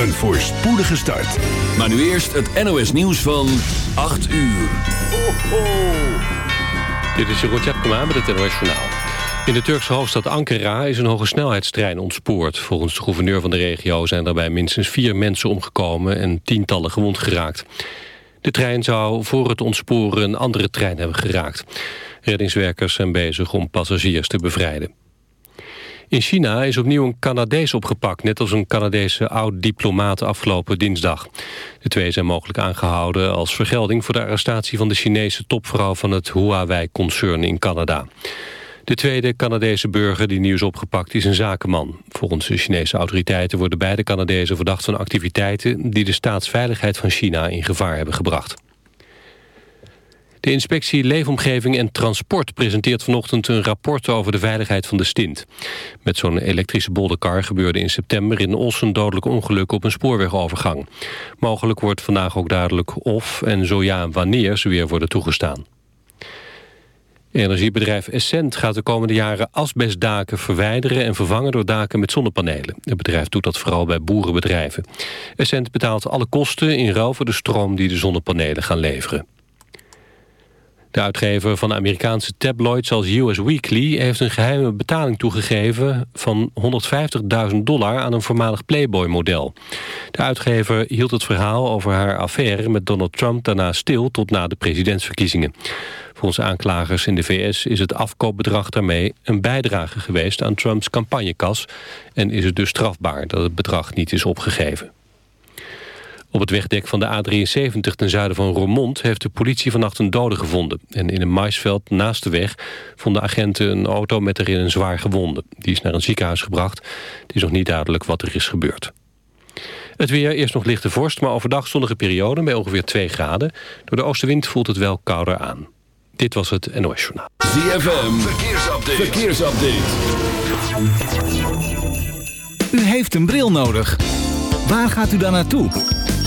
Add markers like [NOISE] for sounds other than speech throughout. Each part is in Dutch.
Een voorspoedige start. Maar nu eerst het NOS nieuws van 8 uur. Dit is Jeroen Tjepkema met het NOS Journaal. In de Turkse hoofdstad Ankara is een hoge snelheidstrein ontspoord. Volgens de gouverneur van de regio zijn daarbij minstens vier mensen omgekomen... en tientallen gewond geraakt. De trein zou voor het ontsporen een andere trein hebben geraakt. Reddingswerkers zijn bezig om passagiers te bevrijden. In China is opnieuw een Canadees opgepakt... net als een Canadese oud-diplomaat afgelopen dinsdag. De twee zijn mogelijk aangehouden als vergelding... voor de arrestatie van de Chinese topvrouw van het Huawei-concern in Canada. De tweede Canadese burger die nieuws opgepakt is een zakenman. Volgens de Chinese autoriteiten worden beide Canadezen verdacht van activiteiten... die de staatsveiligheid van China in gevaar hebben gebracht. De inspectie Leefomgeving en Transport presenteert vanochtend een rapport over de veiligheid van de stint. Met zo'n elektrische bolderkar gebeurde in september in Os een dodelijk ongeluk op een spoorwegovergang. Mogelijk wordt vandaag ook duidelijk of en zo ja wanneer ze weer worden toegestaan. Energiebedrijf Essent gaat de komende jaren asbestdaken verwijderen en vervangen door daken met zonnepanelen. Het bedrijf doet dat vooral bij boerenbedrijven. Essent betaalt alle kosten in ruil voor de stroom die de zonnepanelen gaan leveren. De uitgever van Amerikaanse tabloids als US Weekly... heeft een geheime betaling toegegeven van 150.000 dollar... aan een voormalig Playboy-model. De uitgever hield het verhaal over haar affaire met Donald Trump... daarna stil tot na de presidentsverkiezingen. Volgens aanklagers in de VS is het afkoopbedrag daarmee... een bijdrage geweest aan Trumps campagnekas... en is het dus strafbaar dat het bedrag niet is opgegeven. Op het wegdek van de A73 ten zuiden van Roermond... heeft de politie vannacht een dode gevonden. En in een maisveld naast de weg vonden agenten een auto met erin een zwaar gewonde. Die is naar een ziekenhuis gebracht. Het is nog niet duidelijk wat er is gebeurd. Het weer, eerst nog lichte vorst, maar overdag zonnige periode... bij ongeveer 2 graden. Door de oostenwind voelt het wel kouder aan. Dit was het NOS Journaal. ZFM, verkeersupdate. verkeersupdate. U heeft een bril nodig. Waar gaat u dan naartoe?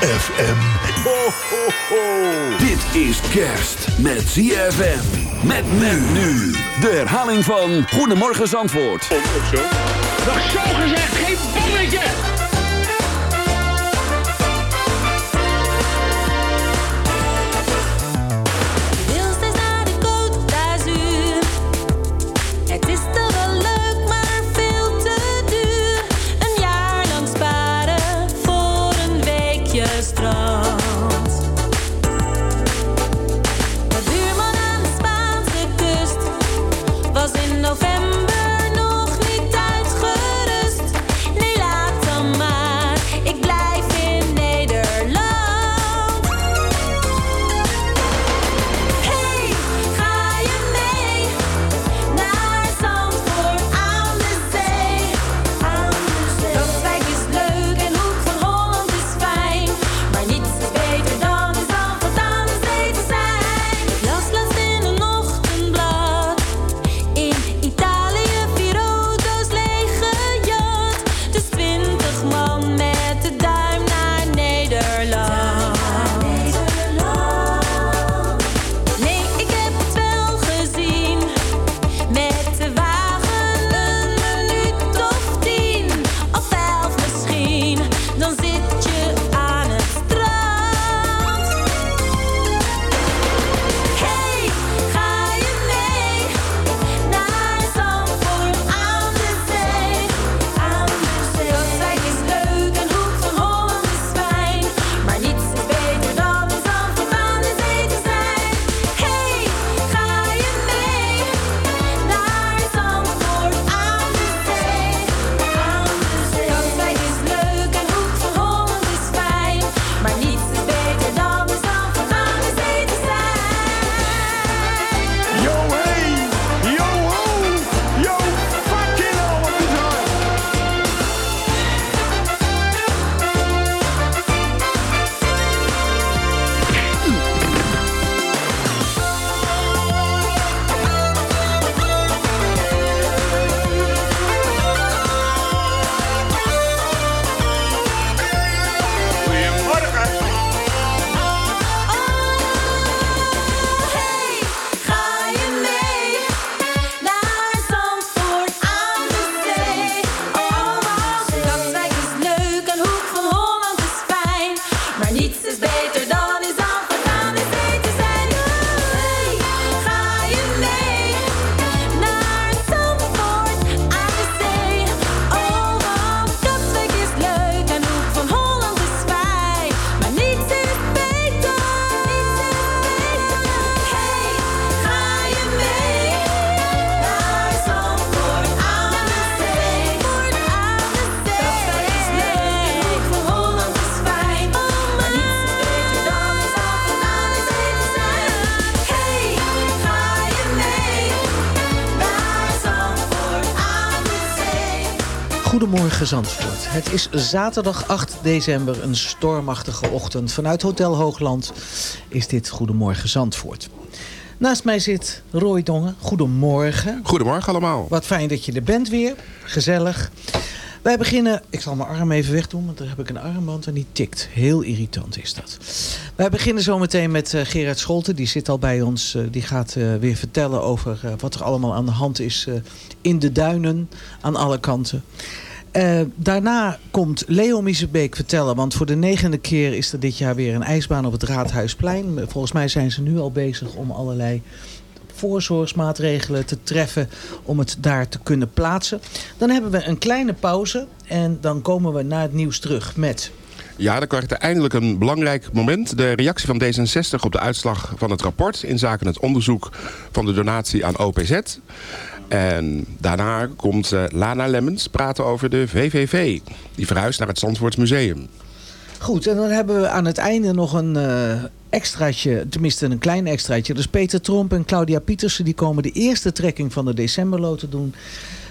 ZFM. Ho, ho, ho. Dit is kerst met ZFM. Met men nu. De herhaling van Goedemorgen Zandvoort. Nog zo gezegd, geen bommetje! Goedemorgen Zandvoort. Het is zaterdag 8 december, een stormachtige ochtend. Vanuit Hotel Hoogland is dit Goedemorgen Zandvoort. Naast mij zit Roy Dongen. Goedemorgen. Goedemorgen allemaal. Wat fijn dat je er bent weer. Gezellig. Wij beginnen, ik zal mijn arm even wegdoen, want daar heb ik een armband en die tikt. Heel irritant is dat. Wij beginnen zometeen met eh, Gerard Scholten. Die zit al bij ons. eh, die gaat eh, weer vertellen over wat er allemaal aan de hand is in de duinen aan alle kanten. Eh, daarna komt Leo Miezebeek vertellen, want voor de negende keer is er dit jaar weer een ijsbaan op het Raadhuisplein. Volgens mij zijn ze nu al bezig om allerlei voorzorgsmaatregelen te treffen om het daar te kunnen plaatsen. Dan hebben we een kleine pauze en dan komen we naar het nieuws terug met... Ja, dan krijgt er eindelijk een belangrijk moment. De reactie van D66 op de uitslag van het rapport... in zaken het onderzoek van de donatie aan OPZ. En daarna komt eh, Lana Lemmens praten over de VVV. Die verhuist naar het Zandvoortsmuseum. Goed, en dan hebben we aan het einde nog een eh, extraatje, tenminste een klein extraatje. Dus Peter Tromp en Claudia Pietersen die komen de eerste trekking van de decemberloten doen.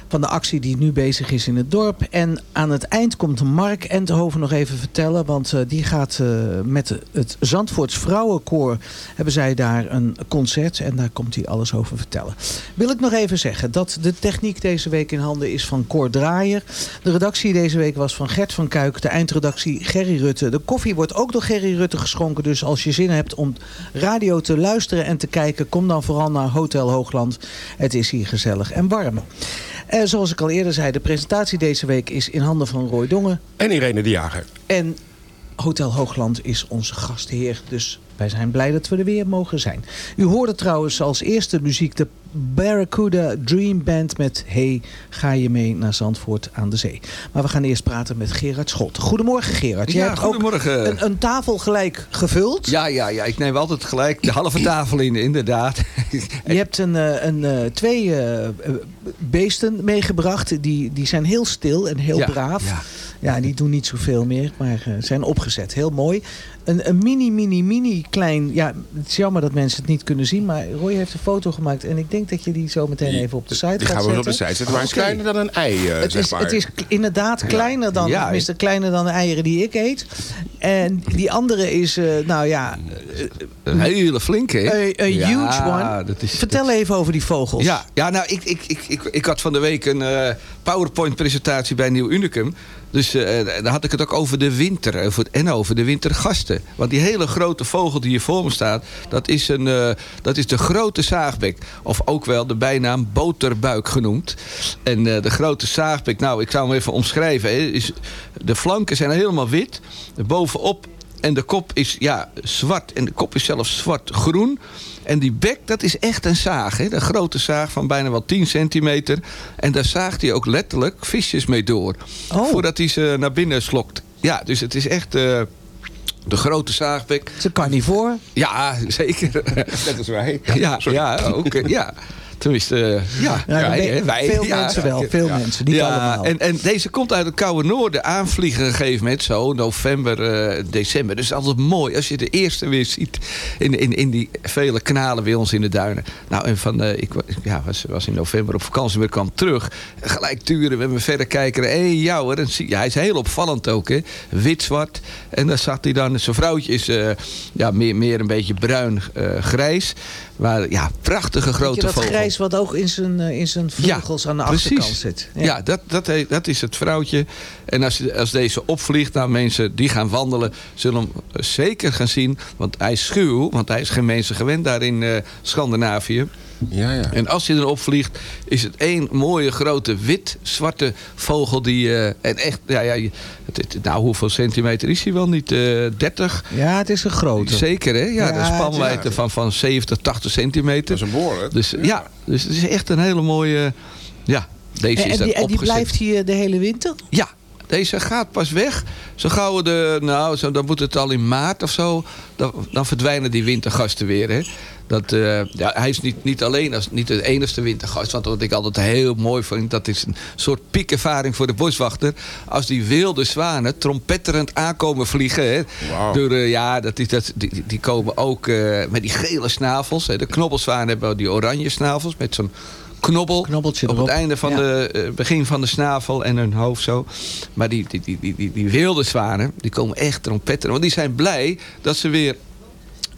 Van de actie die nu bezig is in het dorp. En aan het eind komt Mark Enthoven nog even vertellen. Want eh, die gaat eh, met het Zandvoorts Vrouwenkoor... hebben zij daar een concert. En daar komt hij alles over vertellen. Wil ik nog even zeggen dat de techniek deze week in handen is van Cor Draaier. De redactie deze week was van Gert van Kuik. De eindredactie Gerry Rutte. De koffie wordt ook door Gerry Rutte geschonken. Dus als je zin hebt om radio te luisteren en te kijken... kom dan vooral naar Hotel Hoogland. Het is hier gezellig en warm. Eh, zoals ik al eerder zei, de presentatie deze week is in handen van Roy Dongen. En Irene de Jager. En Hotel Hoogland is onze gastheer. Dus wij zijn blij dat we er weer mogen zijn. U hoorde trouwens als eerste muziek de Barracuda Dream Band met Hey, ga je mee naar Zandvoort aan de zee. Maar we gaan eerst praten met Gerard Schot. Goedemorgen Gerard. Je Ja, hebt goedemorgen. ook een, een tafel gelijk gevuld. Ja, ja, ja, ik neem altijd gelijk de halve tafel in, inderdaad. [LAUGHS] Je hebt een, eh, een, eh, twee eh, beesten meegebracht. Die, die zijn heel stil en heel Ja, braaf. ja. Ja, die doen niet zoveel meer, maar zijn opgezet. Heel mooi. Een, een mini, mini, mini klein... Ja, het is jammer dat mensen het niet kunnen zien. Maar Roy heeft een foto gemaakt. En ik denk dat je die zo meteen even op de site Die gaat gaan we zetten. op de site zetten. Maar het is kleiner dan een ei, eh, Het zeg is, maar. het is inderdaad kleiner dan, Ja, tenminste kleiner dan de eieren die ik eet. En die andere is, eh, nou ja, Een hele flinke, hè? een Ja, huge one. is- Vertel even over die vogels. Ja, ja nou, ik, ik, ik, ik, ik had van de week een eh, PowerPoint-presentatie bij Nieuw Unicum. Dus eh, daar had ik het ook over de winter over, en over de wintergasten. Want die hele grote vogel die hier voor me staat, dat is, een, eh, dat is de grote zaagbek. Of ook wel de bijnaam boterbuik genoemd. En eh, de grote zaagbek, nou, ik zou hem even omschrijven. Hè, is, de flanken zijn helemaal wit. Bovenop en de kop is ja, zwart. En de kop is zelfs zwart-groen. En die bek, dat is echt een zaag. Hè? De grote zaag van bijna wel 10 centimeter. En daar zaagt hij ook letterlijk visjes mee door. Oh. Voordat hij ze naar binnen slokt. Ja, dus het is echt eh, de grote zaagbek. Het is een carnivoor. Ja, [LAUGHS] zeker. Net als wij. Ja, ja, ook. eh, ja. Tenminste, eh, ja, Ja, wij, we- veel ja. mensen wel, veel mensen. Niet allemaal. En, en deze komt uit het koude noorden aanvliegen een gegeven moment. Zo, november, eh, december. Dus altijd mooi als je de eerste weer ziet. In, in, in die vele kanalen bij ons in de duinen. Nou, en van, eh, ik ja, was, was in november op vakantie. weer kwam terug. Gelijk turen met mijn verrekijker. Hé, hey, jou hoor. En zie- ja, hij is heel opvallend ook. Hè. Wit-zwart. En dan zat hij dan. Zijn vrouwtje is eh, ja, meer, meer een beetje bruin-grijs. Maar ja, prachtige grote je dat vogel. grijs wat ook in zijn, eh, in zijn vleugels aan de achterkant zit? Ja, dat, dat, he- dat is het vrouwtje. En als, als deze opvliegt, nou mensen die gaan wandelen... zullen hem zeker gaan zien. Want hij is schuw, want hij is geen mensen gewend daar in eh, Scandinavië. Ja, ja. En als hij erop vliegt, is het één mooie grote wit-zwarte vogel die... eh, en echt, ja, ja, je- het, het- nou hoeveel centimeter is hij wel niet? eh 30? Ja, het is een grote. Zeker hè? Ja, Ja, de spanwijdte ja. van, van 70, 80 centimeter. Dat is een boor, Dus ja, dus het is echt een hele mooie... Ja, deze En, is en en die blijft hier de hele winter? Ja, deze gaat pas weg. Zo gauw de, nou, zo, dan moet het al in maart of zo. Dan, dan verdwijnen die wintergasten weer. Hè. Dat, eh, ja, hij is niet, niet alleen als niet de enige wintergast. Want wat ik altijd heel mooi vind, dat is een soort piekervaring voor de boswachter. Als die wilde zwanen trompetterend aankomen vliegen. Hè. Door, eh, ja, dat is, dat, die, die komen ook eh, met die gele snavels. Hè. De knobbelzwanen hebben die oranje snavels met zo'n knobbel Knobbeltje op erop. het einde van Ja. de eh, begin van de snavel en hun hoofd zo. Maar die, die, die, die, die, wilde zwanen, die komen echt trompetten. Want die zijn blij dat ze weer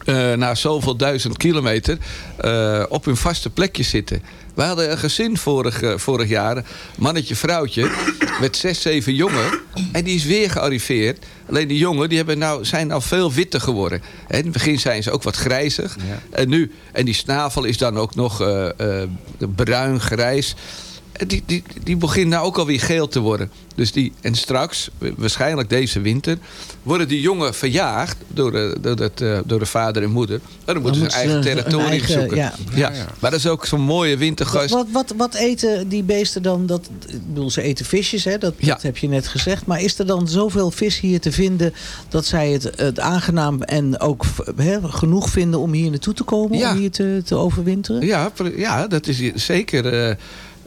eh, na zoveel duizend kilometer eh, op hun vaste plekje zitten. We hadden een gezin vorig, eh, vorig jaar, mannetje, vrouwtje, met zes, zeven jongen. En die is weer gearriveerd. Alleen die jongen die hebben nou, zijn nou veel witter geworden. In het begin zijn ze ook wat grijzig. En, nu, en die snavel is dan ook nog eh, eh, bruin, grijs. En die, die, die begint nou ook alweer geel te worden. Dus die, en straks, waarschijnlijk deze winter, worden die jongen verjaagd door de, door, het, eh, door de vader en moeder. En dan moeten ze hun eigen territorium eigen- zoeken. ja. Ja. Maar dat is ook zo'n mooie wintergast. wat, wat, wat eten die beesten dan? Dat, ik bedoel, ze eten visjes, hè? Dat, Ja. dat heb je net gezegd. Maar is er dan zoveel vis hier te vinden... dat zij het, het aangenaam en ook hè, genoeg vinden om hier naartoe te komen? Ja. Om hier te, te overwinteren? Ja, ja, dat is zeker. eh,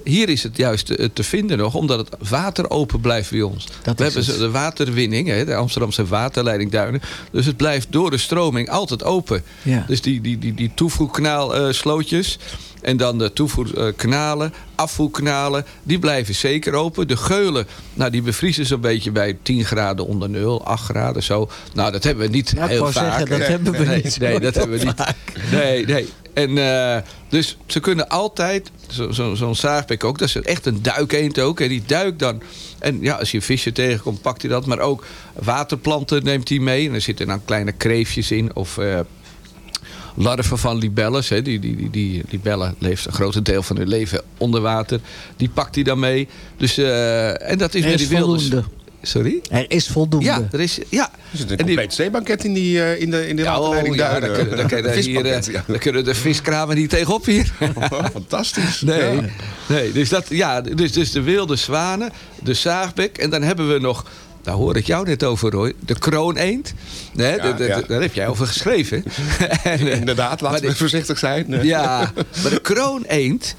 hier is het juist te, te vinden nog, omdat het water open blijft bij ons. Dat We hebben het. de waterwinning, hè, de Amsterdamse waterleiding Duinen. Dus het blijft door de stroming altijd open. Ja. Dus die, die, die, die toevoerkanaalslootjes en dan de toevoerkanalen, afvoerkanalen, die blijven zeker open. De geulen, nou, die bevriezen zo'n beetje bij 10 graden onder nul, 8 graden zo. Nou, dat hebben we niet Ja, heel vaak. zeggen, dat hebben we nee, niet Nee, dat hebben we niet. Nee, nee. En eh, dus ze kunnen altijd, zo- zo- zo'n zaagbek ook, dat is echt een duikeend ook. En die duikt dan. En ja, als je een visje tegenkomt, pakt hij dat. Maar ook waterplanten neemt hij mee. En er zitten dan kleine kreefjes in. Of eh, larven van libelles. Hè. Die, die, die, die libellen leeft een groot deel van hun leven onder water. Die pakt hij dan mee. Dus, eh, en dat is Er met is die wilde... Sorry? Er is voldoende. Ja, er is... Ja. Er zit een En die- compleet zeebanket in, die, eh, in de, in de Ja, oh, ja, Duinen. dan kunnen, dan kunnen hier, eh, ja. dan kunnen de viskramen niet tegenop hier. [LAUGHS] Fantastisch. Nee, Ja. nee dus, dat, ja, dus, dus de wilde zwanen, de zaagbek. En dan hebben we nog, daar hoor ik jou net over Roy, de krooneend. Nee, Ja, de- de- ja. de- daar heb jij over geschreven. [LAUGHS] en, eh, Inderdaad, maar laten we voorzichtig zijn. [LAUGHS] Ja, maar de krooneend,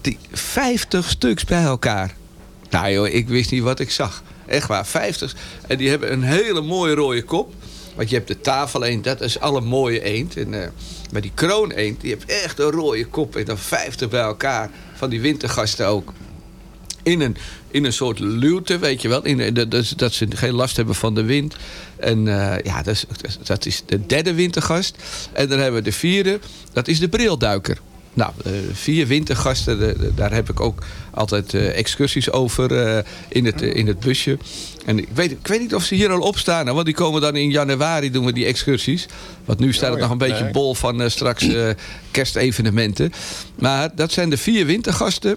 die 50 stuks bij elkaar. Nou joh, ik wist niet wat ik zag. Echt waar, 50. En die hebben een hele mooie rode kop. Want je hebt de tafeleend, dat is alle mooie eend. En, eh, maar die krooneend, die heeft echt een rode kop. En dan 50 bij elkaar. Van die wintergasten ook. In een, in een soort luwte, weet je wel. In, de- dat, dat ze geen last hebben van de wind. En eh, ja, dat is, dat is de derde wintergast. En dan hebben we de vierde, dat is de brilduiker. Nou, eh, vier wintergasten, daar heb ik ook altijd eh, excursies over eh, in, het, in het busje. En ik weet, ik weet niet of ze hier al op staan, want die komen dan in januari doen we die excursies. Want nu staat het Oh nog een beetje bol van straks kerstevenementen. Maar dat zijn de vier wintergasten.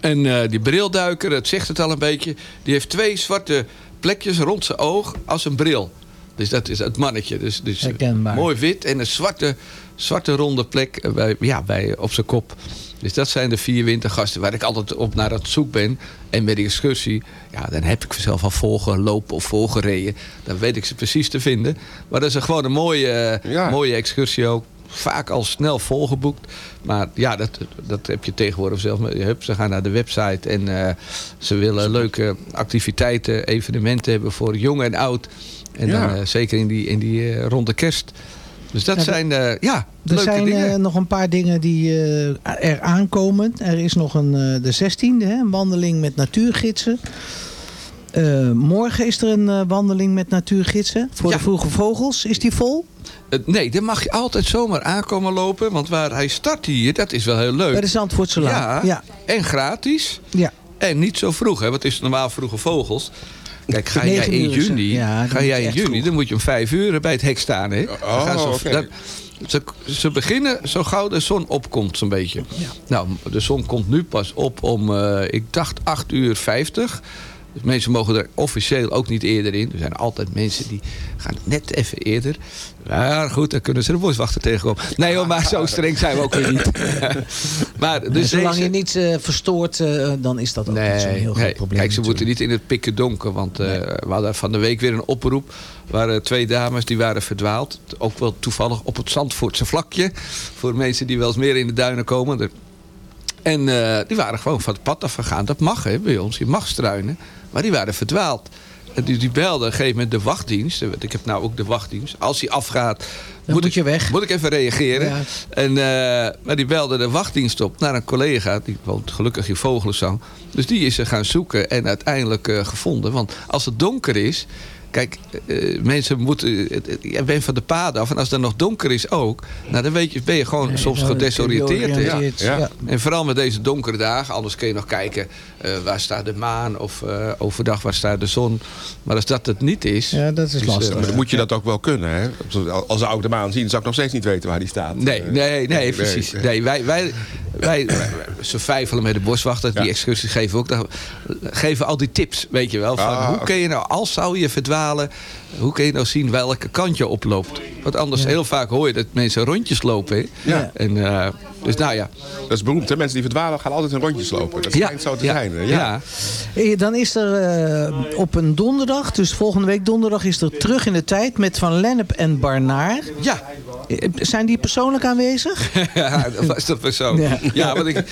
En die brilduiker, het zegt het al een beetje... die heeft twee zwarte plekjes rond zijn oog als een bril. Dus dat is het mannetje. Dus, dus mooi wit en een zwarte, zwarte ronde plek eh, bij, ja, bij, op zijn kop. Dus dat zijn de vier wintergasten waar ik altijd op naar het zoek ben. En met die excursie, ja, dan heb ik zelf al volgelopen of volgereden. Dan weet ik ze precies te vinden. Maar dat is gewoon een mooie, eh, Ja. mooie excursie ook. Vaak al snel volgeboekt. Maar ja, dat, dat heb je tegenwoordig zelf. Hup, ze gaan naar de website en eh, ze willen leuke activiteiten, evenementen hebben voor jong en oud. En Ja. dan eh, zeker in die, in die eh, ronde kerst. Dus dat Ja, de- zijn eh, ja, Er leuke zijn eh, nog een paar dingen die eh, er aankomen. Er is nog een, de 16e, hè, een wandeling met natuurgidsen. Morgen is er een wandeling met natuurgidsen voor Ja. de vroege vogels. Is die vol? Nee, daar mag je altijd zomaar aankomen lopen. Want waar hij start hier, dat is wel heel leuk. Bij de Zandvoortse Laan. Ja, Ja. en gratis. Ja. En niet zo vroeg, hè, want het is normaal vroege vogels. Kijk, ga jij in juni, Ja, ga jij in juni vroeg. dan moet je om vijf uur bij het hek staan. Hè? Dan gaan ze, Oh, ze, ze beginnen zo gauw de zon opkomt, zo'n beetje. Nou, de zon komt nu pas op om, eh, ik dacht, 8 uur 50. Dus mensen mogen er officieel ook niet eerder in. Er zijn altijd mensen die gaan net even eerder. Maar goed, dan kunnen ze de boswachter tegenkomen. Nee hoor, maar zo streng zijn we ook weer niet. [LAUGHS] maar dus Zolang deze- je niet eh, verstoort, eh, dan is dat ook niet zo'n heel groot probleem. Kijk, ze moeten niet in het pikken donker. Want eh, we hadden van de week weer een oproep. Waren twee dames die waren verdwaald. Ook wel toevallig op het Zandvoortse vlakje. Voor mensen die wel eens meer in de duinen komen. En die waren gewoon van het pad afgegaan. Dat mag hè, bij ons. Je mag struinen. Maar die waren verdwaald. En die, die belden op een gegeven moment de wachtdienst. Ik heb nou ook de wachtdienst. Als die afgaat, moet ik, je weg. Moet ik even reageren. Ja. En, eh, maar die belde de wachtdienst op naar een collega. Die woont gelukkig in Vogelenzang. Dus die is er gaan zoeken en uiteindelijk eh, gevonden. Want als het donker is... Kijk, eh, mensen moeten... Je bent van de paden af. En als het dan nog donker is ook... Nou, dan weet je, ben je gewoon soms gedesoriënteerd. Ja, ja. ja. En vooral met deze donkere dagen. Anders kun je nog kijken eh, waar staat de maan. Of eh, overdag waar staat de zon. Maar als dat het niet is... Ja, dat is Dus, lastig. Maar dan moet je dat ook wel kunnen. Hè? Als ze ook de maan zien, zou ik nog steeds niet weten waar die staat. Nee, nee, nee, precies. nee. Wij, wij, wij, wij- [CLEARS THROAT] ze vijfelen met de boswachter. Die Ja. excursies geven ook. Dan geven al die tips, weet je wel. Van Ah, hoe kun je nou, als zou je Hoe kun je nou zien welke kant je oploopt? Want anders heel vaak hoor je dat mensen rondjes lopen. Hè? Ja. En, eh, dus nou ja. Dat is beroemd. Hè? Mensen die verdwalen gaan altijd in rondjes lopen. Dat Ja, schijnt zo te ja, zijn. hè? ja. Dan is er eh, op een donderdag, dus volgende week donderdag, is er terug in de tijd met Van Lennep en Barnaar. Ja. Zijn die persoonlijk aanwezig? [LAUGHS] Ja, dat was dat zo. Ja. Ja, want ik,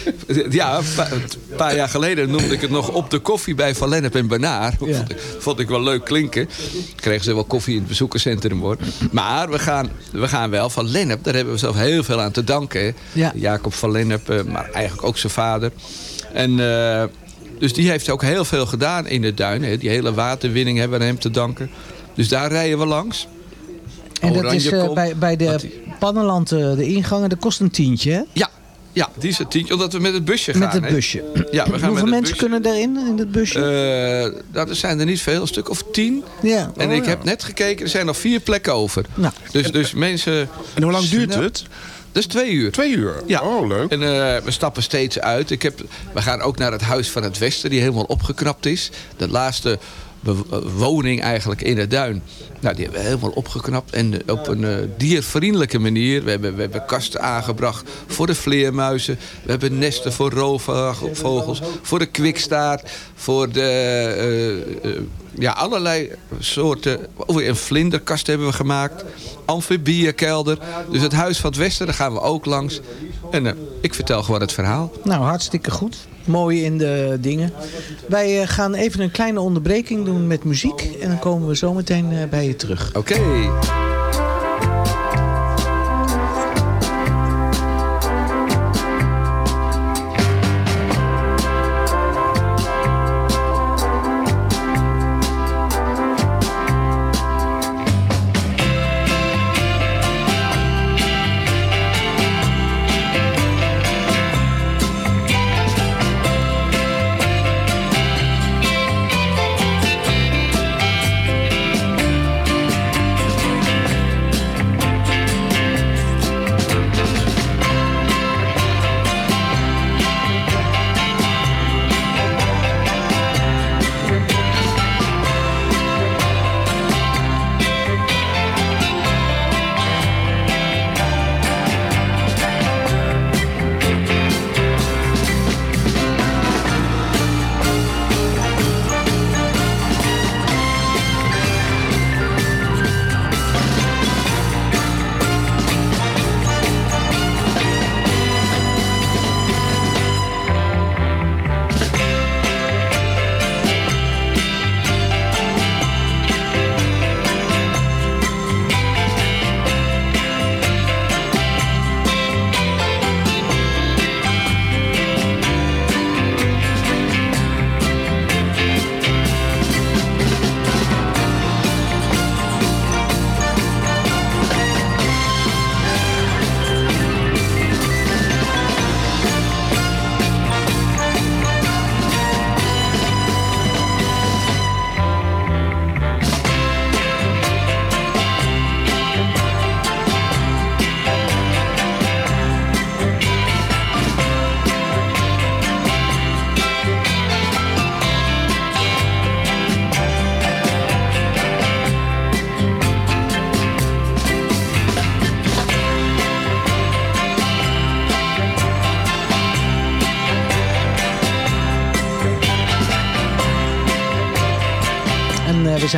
ja, een pa- een paar jaar geleden noemde ik het nog op de koffie bij Van Lennep en Banaar. Ja. Vond, ik, vond ik wel leuk klinken. Kregen ze wel koffie in het bezoekerscentrum hoor. Maar we gaan, we gaan wel van Lennep, daar hebben we zelf heel veel aan te danken. Ja. Jacob van Lennep, eh, maar eigenlijk ook zijn vader. En eh, dus die heeft ook heel veel gedaan in de duinen. Die hele waterwinning hebben we aan hem te danken. Dus daar rijden we langs. En dat is eh, bij, bij de die- Pannenland, eh, de ingangen, dat kost een tientje, hè? Ja, ja, die is het tientje. Omdat we met het busje gaan. Met het busje. Ja, we [CLEARS THROAT] gaan met Hoeveel het mensen busje. kunnen daarin, in het busje? Eh, nou, er zijn er niet veel, een stuk of tien. ja. En ik heb net gekeken, er zijn nog vier plekken over. Nou. Dus, dus mensen... En hoe lang duurt het? Dat is twee uur. Twee uur. Ja. Oh, leuk. En eh, we stappen steeds uit. Ik heb, we gaan ook naar het Huis van het Westen, die helemaal opgeknapt is. De laatste woning eigenlijk in het duin. Nou, die hebben we helemaal opgeknapt. En eh, op een eh, diervriendelijke manier. We hebben, we hebben kasten aangebracht voor de vleermuizen. We hebben nesten voor roofvogels. Voor de kwikstaart. Voor de... eh, ja, allerlei soorten. Oh, een vlinderkast hebben we gemaakt. Amfibiekelder. Dus het Huis van het Westen, daar gaan we ook langs. En eh, ik vertel gewoon het verhaal. Nou, hartstikke goed. Mooi in de dingen. Wij eh, gaan even een kleine onderbreking doen met muziek. En dan komen we zo meteen eh, bij je terug. Oké.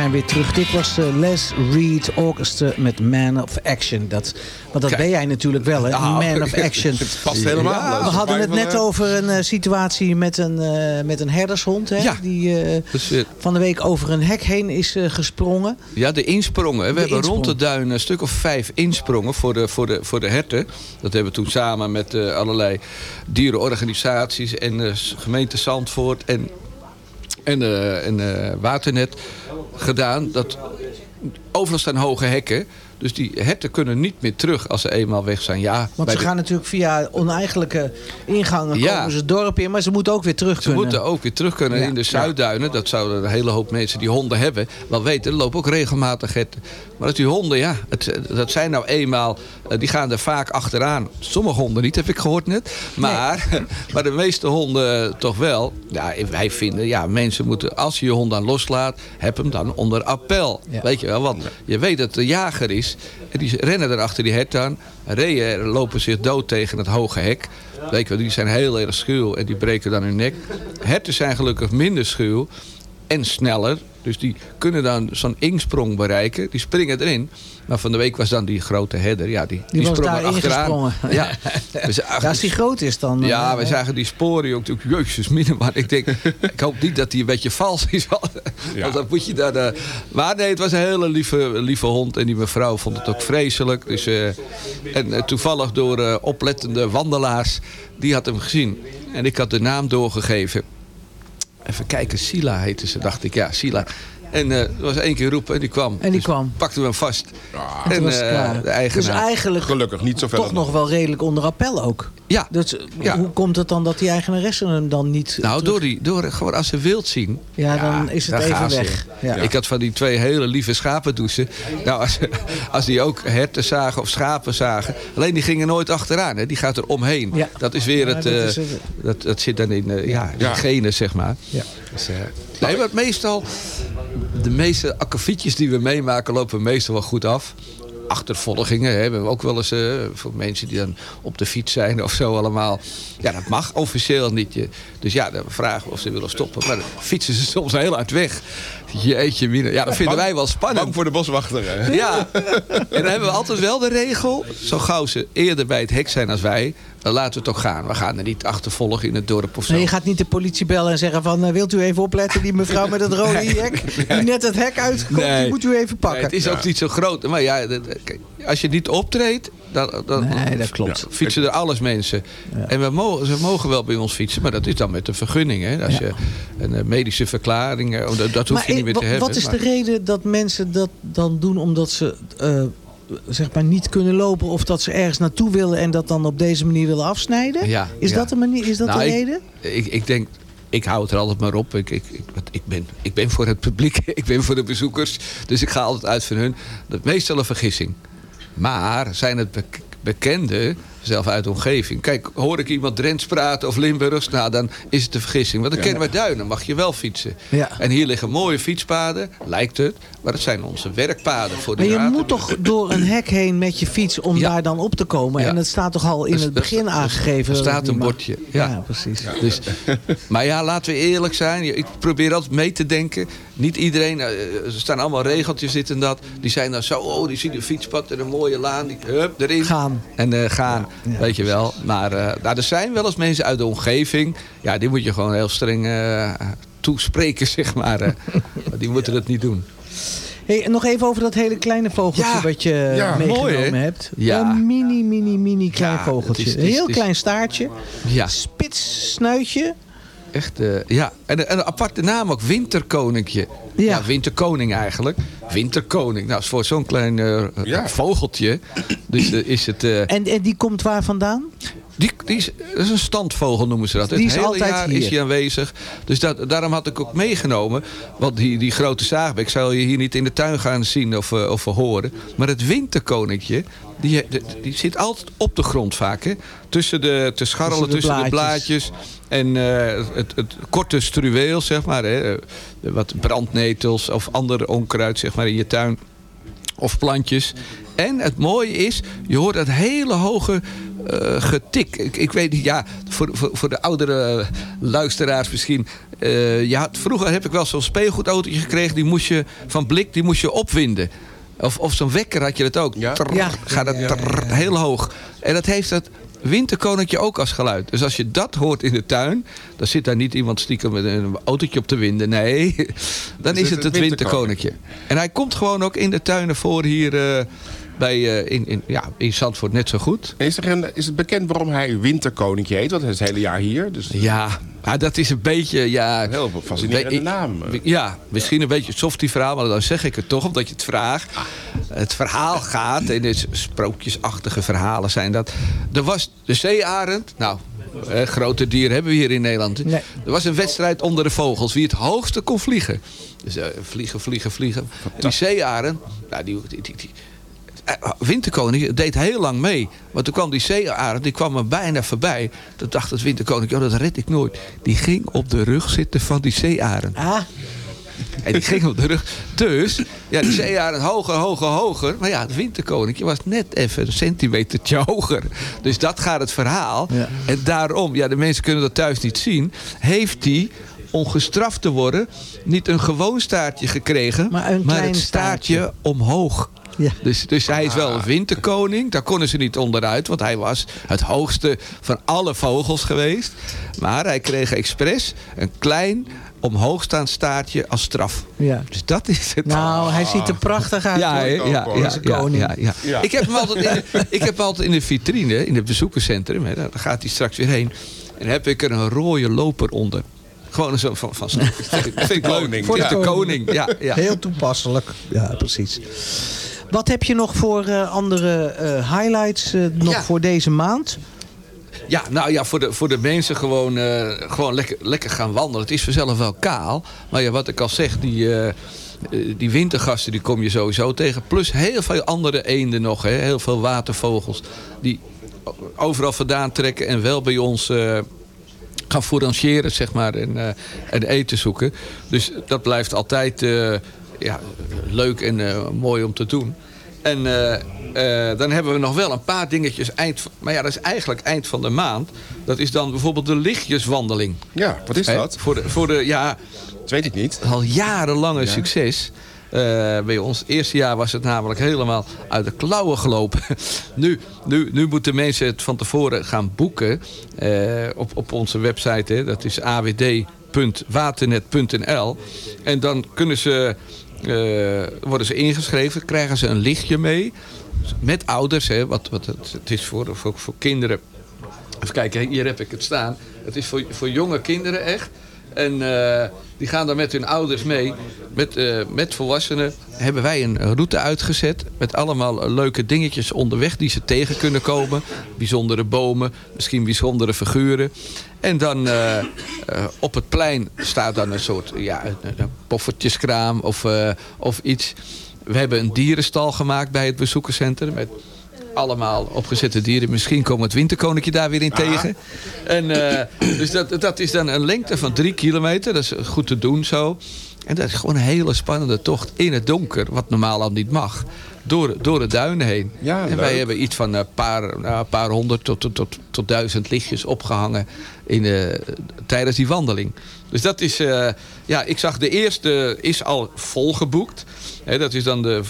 Zijn weer terug. Dit was de Les Reed Orchestra met Man of Action. Dat, want dat Kijk. ben jij natuurlijk wel, hè? Nou, Man of Action. Het past helemaal. Ja, We hadden het net eh, over een eh, situatie met een, eh, met een herdershond. Hè? Ja. Die eh, Dus, eh, van de week over een hek heen is eh, gesprongen. Ja, de insprongen. hè. We De hebben rond de duin een stuk of vijf insprongen voor de, voor de, voor de herten. Dat hebben we toen samen met eh, allerlei dierenorganisaties en de gemeente Zandvoort en, en, eh, en eh, Waternet gedaan. Dat, overal staan hoge hekken. Dus die herten kunnen niet meer terug als ze eenmaal weg zijn. Ja, Want ze de- gaan natuurlijk via oneigenlijke ingangen Ja. komen ze het dorp in. Maar ze moeten ook weer terug Ze kunnen. moeten ook weer terug kunnen Ja. in de Zuidduinen. Dat zouden een hele hoop mensen die honden hebben wel weten. Er lopen ook regelmatig herten. Maar dat die honden, ja, het, dat zijn nou eenmaal... eh, die gaan er vaak achteraan. Sommige honden niet, heb ik gehoord net. Maar, [LAUGHS] maar de meeste honden toch wel. Ja, wij vinden, ja, mensen moeten... Als je je hond dan loslaat, heb hem dan onder appel. Weet je wel, want je weet dat het een jager is. En die rennen er achter die hert aan. Reeën lopen zich dood tegen het hoge hek. Weet je wel, die zijn heel erg schuw en die breken dan hun nek. Herten zijn gelukkig minder schuw en sneller. Dus die kunnen dan zo'n ingsprong bereiken. Die springen erin. Maar van de week was dan die grote herder. Ja, die, die, was sprong daar er achteraan. ingesprongen. [LAUGHS] Ja, [LAUGHS] we zagen Ja, als die groot is dan... ja, eh, we zagen die sporen ook natuurlijk. Jezus, mina, maar ik denk, [LAUGHS] ik hoop niet dat die een beetje vals is. Want dan moet je daar. eh, maar nee, het was een hele lieve, lieve hond. En die mevrouw vond het ook vreselijk. Dus, eh, en toevallig door eh, oplettende wandelaars, die had hem gezien. En ik had de naam doorgegeven. Even kijken, Sila heette ze, dacht ik. Ja, Sila. En eh, er was één keer roepen en die kwam. En die Dus kwam. Pakten we hem vast. En was het eh, de eigenaar. Dus eigenlijk Gelukkig niet zoveel. toch nog wel redelijk onder appel ook. Ja. Dus Ja. hoe komt het dan dat die eigenaressen hem dan niet... Nou, terug- door, die, door gewoon als ze wild zien. Ja, dan is het even weg. Ja. Ik had van die twee hele lieve schapendouchen. Nou, als, als die ook herten zagen of schapen zagen. Alleen die gingen nooit achteraan. Hè. Die gaat er omheen. Ja. Dat is weer Ja, het... dat eh, is het. dat, dat zit dan in eh, ja, de Ja. genen, zeg maar. Ja. Dus, eh, nee, maar meestal... de meeste akkefietjes die we meemaken lopen meestal wel goed af. Achtervolgingen hè, hebben we ook wel eens eh, voor mensen die dan op de fiets zijn of zo allemaal. Ja, dat mag officieel niet. Je- Dus ja, dan vragen we of ze willen stoppen. Maar fietsen ze soms heel hard weg. Jeetje mina. Ja, dat vinden wij wel spannend. Bang voor de boswachter. hè? Ja, en dan hebben we altijd wel de regel. Zo gauw ze eerder bij het hek zijn als wij, laten we het ook gaan. We gaan er niet achtervolgen in het dorp of zo. Nee, je gaat niet de politie bellen en zeggen van... eh, wilt u even opletten, die mevrouw met het rode hek... die net het hek uitkomt, die moet u even pakken. Nee, het is ook niet zo groot. Maar ja, dat- als je niet optreedt, dan, dan Nee, dat klopt. fietsen er alles mensen. En we mogen, ze mogen wel bij ons fietsen, maar dat is dan met een vergunning. Hè? Als je een eh, medische verklaring, eh, dat, dat hoef maar je niet eh, meer te hebben. wat is maar- de reden dat mensen dat dan doen omdat ze... eh, zeg maar niet kunnen lopen of dat ze ergens naartoe willen en dat dan op deze manier willen afsnijden? Ja, is ja. dat de manier? Is dat Nou, de ik- reden? Ik, ik denk, ik hou het er altijd maar op. Ik, ik, ik, ben, ik ben voor het publiek, [LAUGHS] ik ben voor de bezoekers. Dus ik ga altijd uit van hun. Dat is meestal een vergissing. Maar zijn het bek- bekenden, zelf uit de omgeving. Kijk, hoor ik iemand Drents praten of Limburgs, nou dan is het een vergissing. Want dan kennen we duinen, mag je wel fietsen. Ja. En hier liggen mooie fietspaden, lijkt het. Maar het zijn onze werkpaden voor de Maar je moet toch door een hek heen met je fiets om daar dan op te komen. Ja. En het staat toch al in Dus- het begin dus- aangegeven. Er staat een bordje. Ja, precies. Dus, maar ja, laten we eerlijk zijn. Ik probeer altijd mee te denken. Niet iedereen, eh, er staan allemaal regeltjes dit en dat. Die zijn dan zo, oh, die zien een fietspad en een mooie laan. Die, hup, erin. Gaan. En eh, gaan, weet je wel. Maar nou, er zijn wel eens mensen uit de omgeving. Ja, die moet je gewoon heel streng eh, toespreken, [LAUGHS] zeg maar. [LAUGHS] die moeten het niet doen. Hey, nog even over dat hele kleine vogeltje Ja. wat je Ja, meegenomen mooi, hebt. Ja. Een mini, mini, mini klein vogeltje. Een heel klein staartje. Ja. Spits snuitje. Echt, eh, ja. En, en een aparte naam ook, Winterkoninkje. Ja. Winterkoning eigenlijk. Winterkoning. Nou, voor zo'n klein eh, vogeltje. Dus eh, is het... eh, En, en die komt waar vandaan? Die, die is, dat is een standvogel noemen ze dat. Die het hele jaar hier. is hij aanwezig. Dus dat, daarom had ik ook meegenomen. Want die, die grote zaagbek zou je hier niet in de tuin gaan zien of, eh, of horen. Maar het winterkoninkje, die, die, die zit altijd op de grond vaak. Hè? Tussen de, te scharrelen Tussen tussen de de blaadjes. En eh, het, het korte struweel, zeg maar. Hè? Eh, Wat brandnetels of ander onkruid zeg maar, in je tuin of plantjes. En het mooie is, je hoort dat hele hoge eh, getik. Ik, ik weet niet, ja, voor, voor, voor de oudere luisteraars misschien. eh, had, vroeger heb ik wel zo'n speelgoedautootje gekregen. Die moest je van blik, die moest je opwinden. Of, of zo'n wekker had je dat ook. Trrr, Ja. Gaat dat trrr, heel hoog. En dat heeft dat winterkoninkje ook als geluid. Dus als je dat hoort in de tuin, dan zit daar niet iemand stiekem met een autootje op te winden. Nee, [LAUGHS] dan is het het winterkoninkje. En hij komt gewoon ook in de tuinen voor hier eh, bij, eh, in, in, ja, in Zandvoort net zo goed. Is, er een, is het bekend waarom hij winterkoninkje heet? Want hij is het hele jaar hier. Dus Ja, maar dat is een beetje... Ja, een heel fascinerende ik- naam. Ja, misschien een beetje softie verhaal, maar dan zeg ik het toch omdat je het vraagt. Het verhaal gaat, en het sprookjesachtige verhalen zijn dat. Er was de zeearend, nou, eh, grote dieren hebben we hier in Nederland. Nee. Er was een wedstrijd onder de vogels, wie het hoogste kon vliegen. Dus eh, vliegen, vliegen, vliegen. En die zeearend, nou, die, die, die, die- Winterkoning deed heel lang mee. Want toen kwam die zeearend, die kwam er bijna voorbij. Toen dacht het Winterkoning, oh, dat red ik nooit. Die ging op de rug zitten van die zeearend. Ah, En die ging op de rug. Dus, ja, die zeearend hoger, hoger, hoger. Maar ja, het winterkoninkje was net even een centimetertje hoger. Dus dat gaat het verhaal. Ja. En daarom, ja, de mensen kunnen dat thuis niet zien. Heeft hij, om gestraft te worden, niet een gewoon staartje gekregen. Maar een klein het staartje, omhoog. Ja. Dus, dus hij is Ah. wel een winterkoning. Daar konden ze niet onderuit. Want hij was het hoogste van alle vogels geweest. Maar hij kreeg expres een klein omhoogstaand staartje als straf. ja. Dus dat is het. Nou, hij ziet er prachtig uit. Ja, ja, ja, ja, koning. ja, ja. Ja. Ik heb hem altijd in de, [LAUGHS] ik heb hem altijd in de vitrine, in het bezoekerscentrum. Hè, daar gaat hij straks weer heen. En dan heb ik er een rode loper onder. Gewoon zo van, van [LAUGHS] vind ik- leuk. Koning. Voor de koning. Ja, ja. Heel toepasselijk. Ja, precies. Wat heb je nog voor eh, andere eh, highlights eh, nog Ja. voor deze maand? Ja, nou ja, voor de, voor de mensen gewoon, gewoon lekker, lekker gaan wandelen. Het is vanzelf wel kaal. Maar ja, wat ik al zeg, die, die wintergasten die kom je sowieso tegen. Plus heel veel andere eenden nog. Hè? Heel veel watervogels. Die overal vandaan trekken en wel bij ons... gaan fourageren, zeg maar, en, en eten zoeken. Dus dat blijft altijd ja, leuk en eh, mooi om te doen. En eh, eh, dan hebben we nog wel een paar dingetjes eind... van- Maar ja, dat is eigenlijk eind van de maand. Dat is dan bijvoorbeeld de lichtjeswandeling. Ja, wat is dat? Voor de, voor de, ja, Dat weet ik niet. al jarenlange Ja. succes. Bij ons eerste jaar was het namelijk helemaal uit de klauwen gelopen. [LAUGHS] nu, nu, nu moeten mensen het van tevoren gaan boeken op, op onze website. Hè. Dat is awd.waternet.nl. En dan kunnen ze, eh, worden ze ingeschreven, krijgen ze een lichtje mee. Met ouders, hè, wat, wat het, het is voor, voor, voor kinderen. Even kijken, hier heb ik het staan. Het is voor, voor jonge kinderen echt. En eh, die gaan dan met hun ouders mee. Met, eh, met volwassenen hebben wij een route uitgezet. Met allemaal leuke dingetjes onderweg die ze tegen kunnen komen. Bijzondere bomen, misschien bijzondere figuren. En dan eh, eh, op het plein staat dan een soort ja, een, poffertjeskraam of, eh, of iets. We hebben een dierenstal gemaakt bij het bezoekerscentrum. Met allemaal opgezette dieren. Misschien komt het winterkoninkje daar weer in tegen. En, dus dat, dat is dan een lengte van drie kilometer. Dat is goed te doen zo. En dat is gewoon een hele spannende tocht in het donker. Wat normaal al niet mag. Door, door de duinen heen. Ja, en wij hebben iets van een paar, nou, een paar honderd tot, tot, tot, tot duizend lichtjes opgehangen in, eh, tijdens die wandeling. Dus dat is, eh, ja, ik zag de eerste is al volgeboekt. Hè, dat is dan de,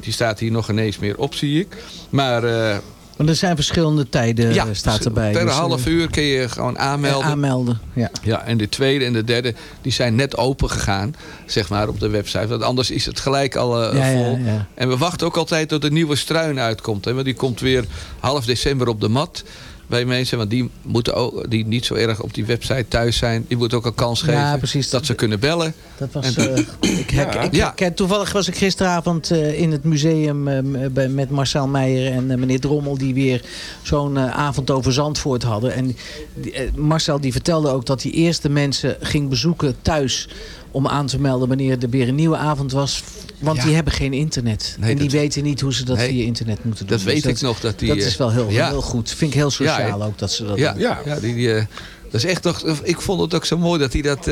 die staat hier nog ineens meer op, zie ik. Maar eh, Want er zijn verschillende tijden, ja, staat erbij. per Dus, half uur kun je gewoon aanmelden. aanmelden, ja. Ja, en de tweede en de derde, die zijn net open gegaan, zeg maar, op de website. Want anders is het gelijk al ja, vol. ja. En we wachten ook altijd tot de nieuwe struin uitkomt. Hè, want die komt weer half december op de mat bij mensen. Want die, moeten ook, die niet zo erg op die website thuis zijn. Die moeten ook een kans geven Ja, dat ze kunnen bellen. Dat was, En- eh, ik Ja. ik herken- toevallig was ik gisteravond eh, in het museum eh, bij- met Marcel Meijer en meneer Drommel... die weer zo'n avond over Zandvoort hadden. En die, Marcel die vertelde ook dat hij eerst de mensen ging bezoeken thuis... om aan te melden wanneer er weer een nieuwe avond was. Want Ja. die hebben geen internet. Nee, en die dat- weten niet hoe ze dat Nee. via internet moeten doen. Dat weet ik nog, dat die, Dat eh, is wel heel, ja. heel goed. Vind ik heel sociaal Ja, ook dat ze dat Ja, doen. ja. die, die, eh, dat is echt toch. Ik vond het ook zo mooi dat hij dat. eh,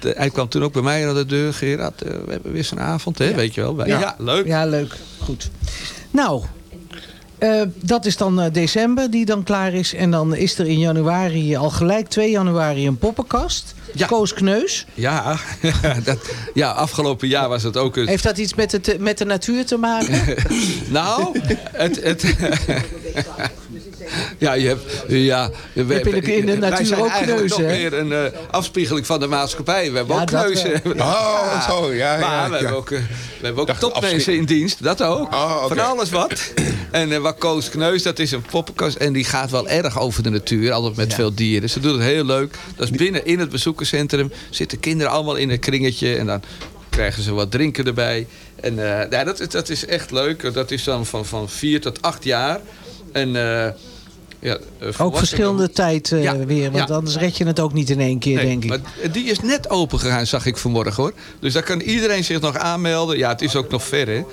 de- hij kwam toen ook bij mij aan de deur. Gerard, eh, we hebben weer zo'n avond, hè? Weet je wel? Bij- Ja, leuk. Ja, leuk. Goed. Nou, eh, dat is dan eh, december die dan klaar is. En dan is er in januari, al gelijk 2 januari, een poppenkast. Koos Kneus. Ja, [LAUGHS] dat, ja, afgelopen jaar was het ook een. Heeft dat iets met, het, met de natuur te maken? [LAUGHS] Nou, het. het [LAUGHS] ja, je hebt. Ja, we, hebt in de- in de wij natuur zijn ook eigenlijk kneuzen, nog hè? weer een eh, afspiegeling van de maatschappij. We hebben Ja, ook kneuzen. [LAUGHS] Oh, zo, ja, ja, Maar we ja. hebben ook, eh, we hebben ook topmensen in dienst. Dat ook. Oh. Van alles wat. [CLEARS THROAT] En eh, wat Koos Kneus, dat is een poppenkast. En die gaat wel erg over de natuur. Altijd met veel dieren. Ze doet het heel leuk. Dat is binnen in het bezoekerscentrum. Zitten kinderen allemaal in een kringetje. En dan krijgen ze wat drinken erbij. En eh, ja, dat, is- dat is echt leuk. Dat is dan van, van vier tot acht jaar. En... eh, ja, eh, Ook verschillende tijd eh, Ja, weer. Want ja. anders red je het ook niet in één keer, Nee, denk ik. Maar die is net open gegaan, zag ik vanmorgen hoor. Dus daar kan iedereen zich nog aanmelden. Ja, het is ook nog ver hè.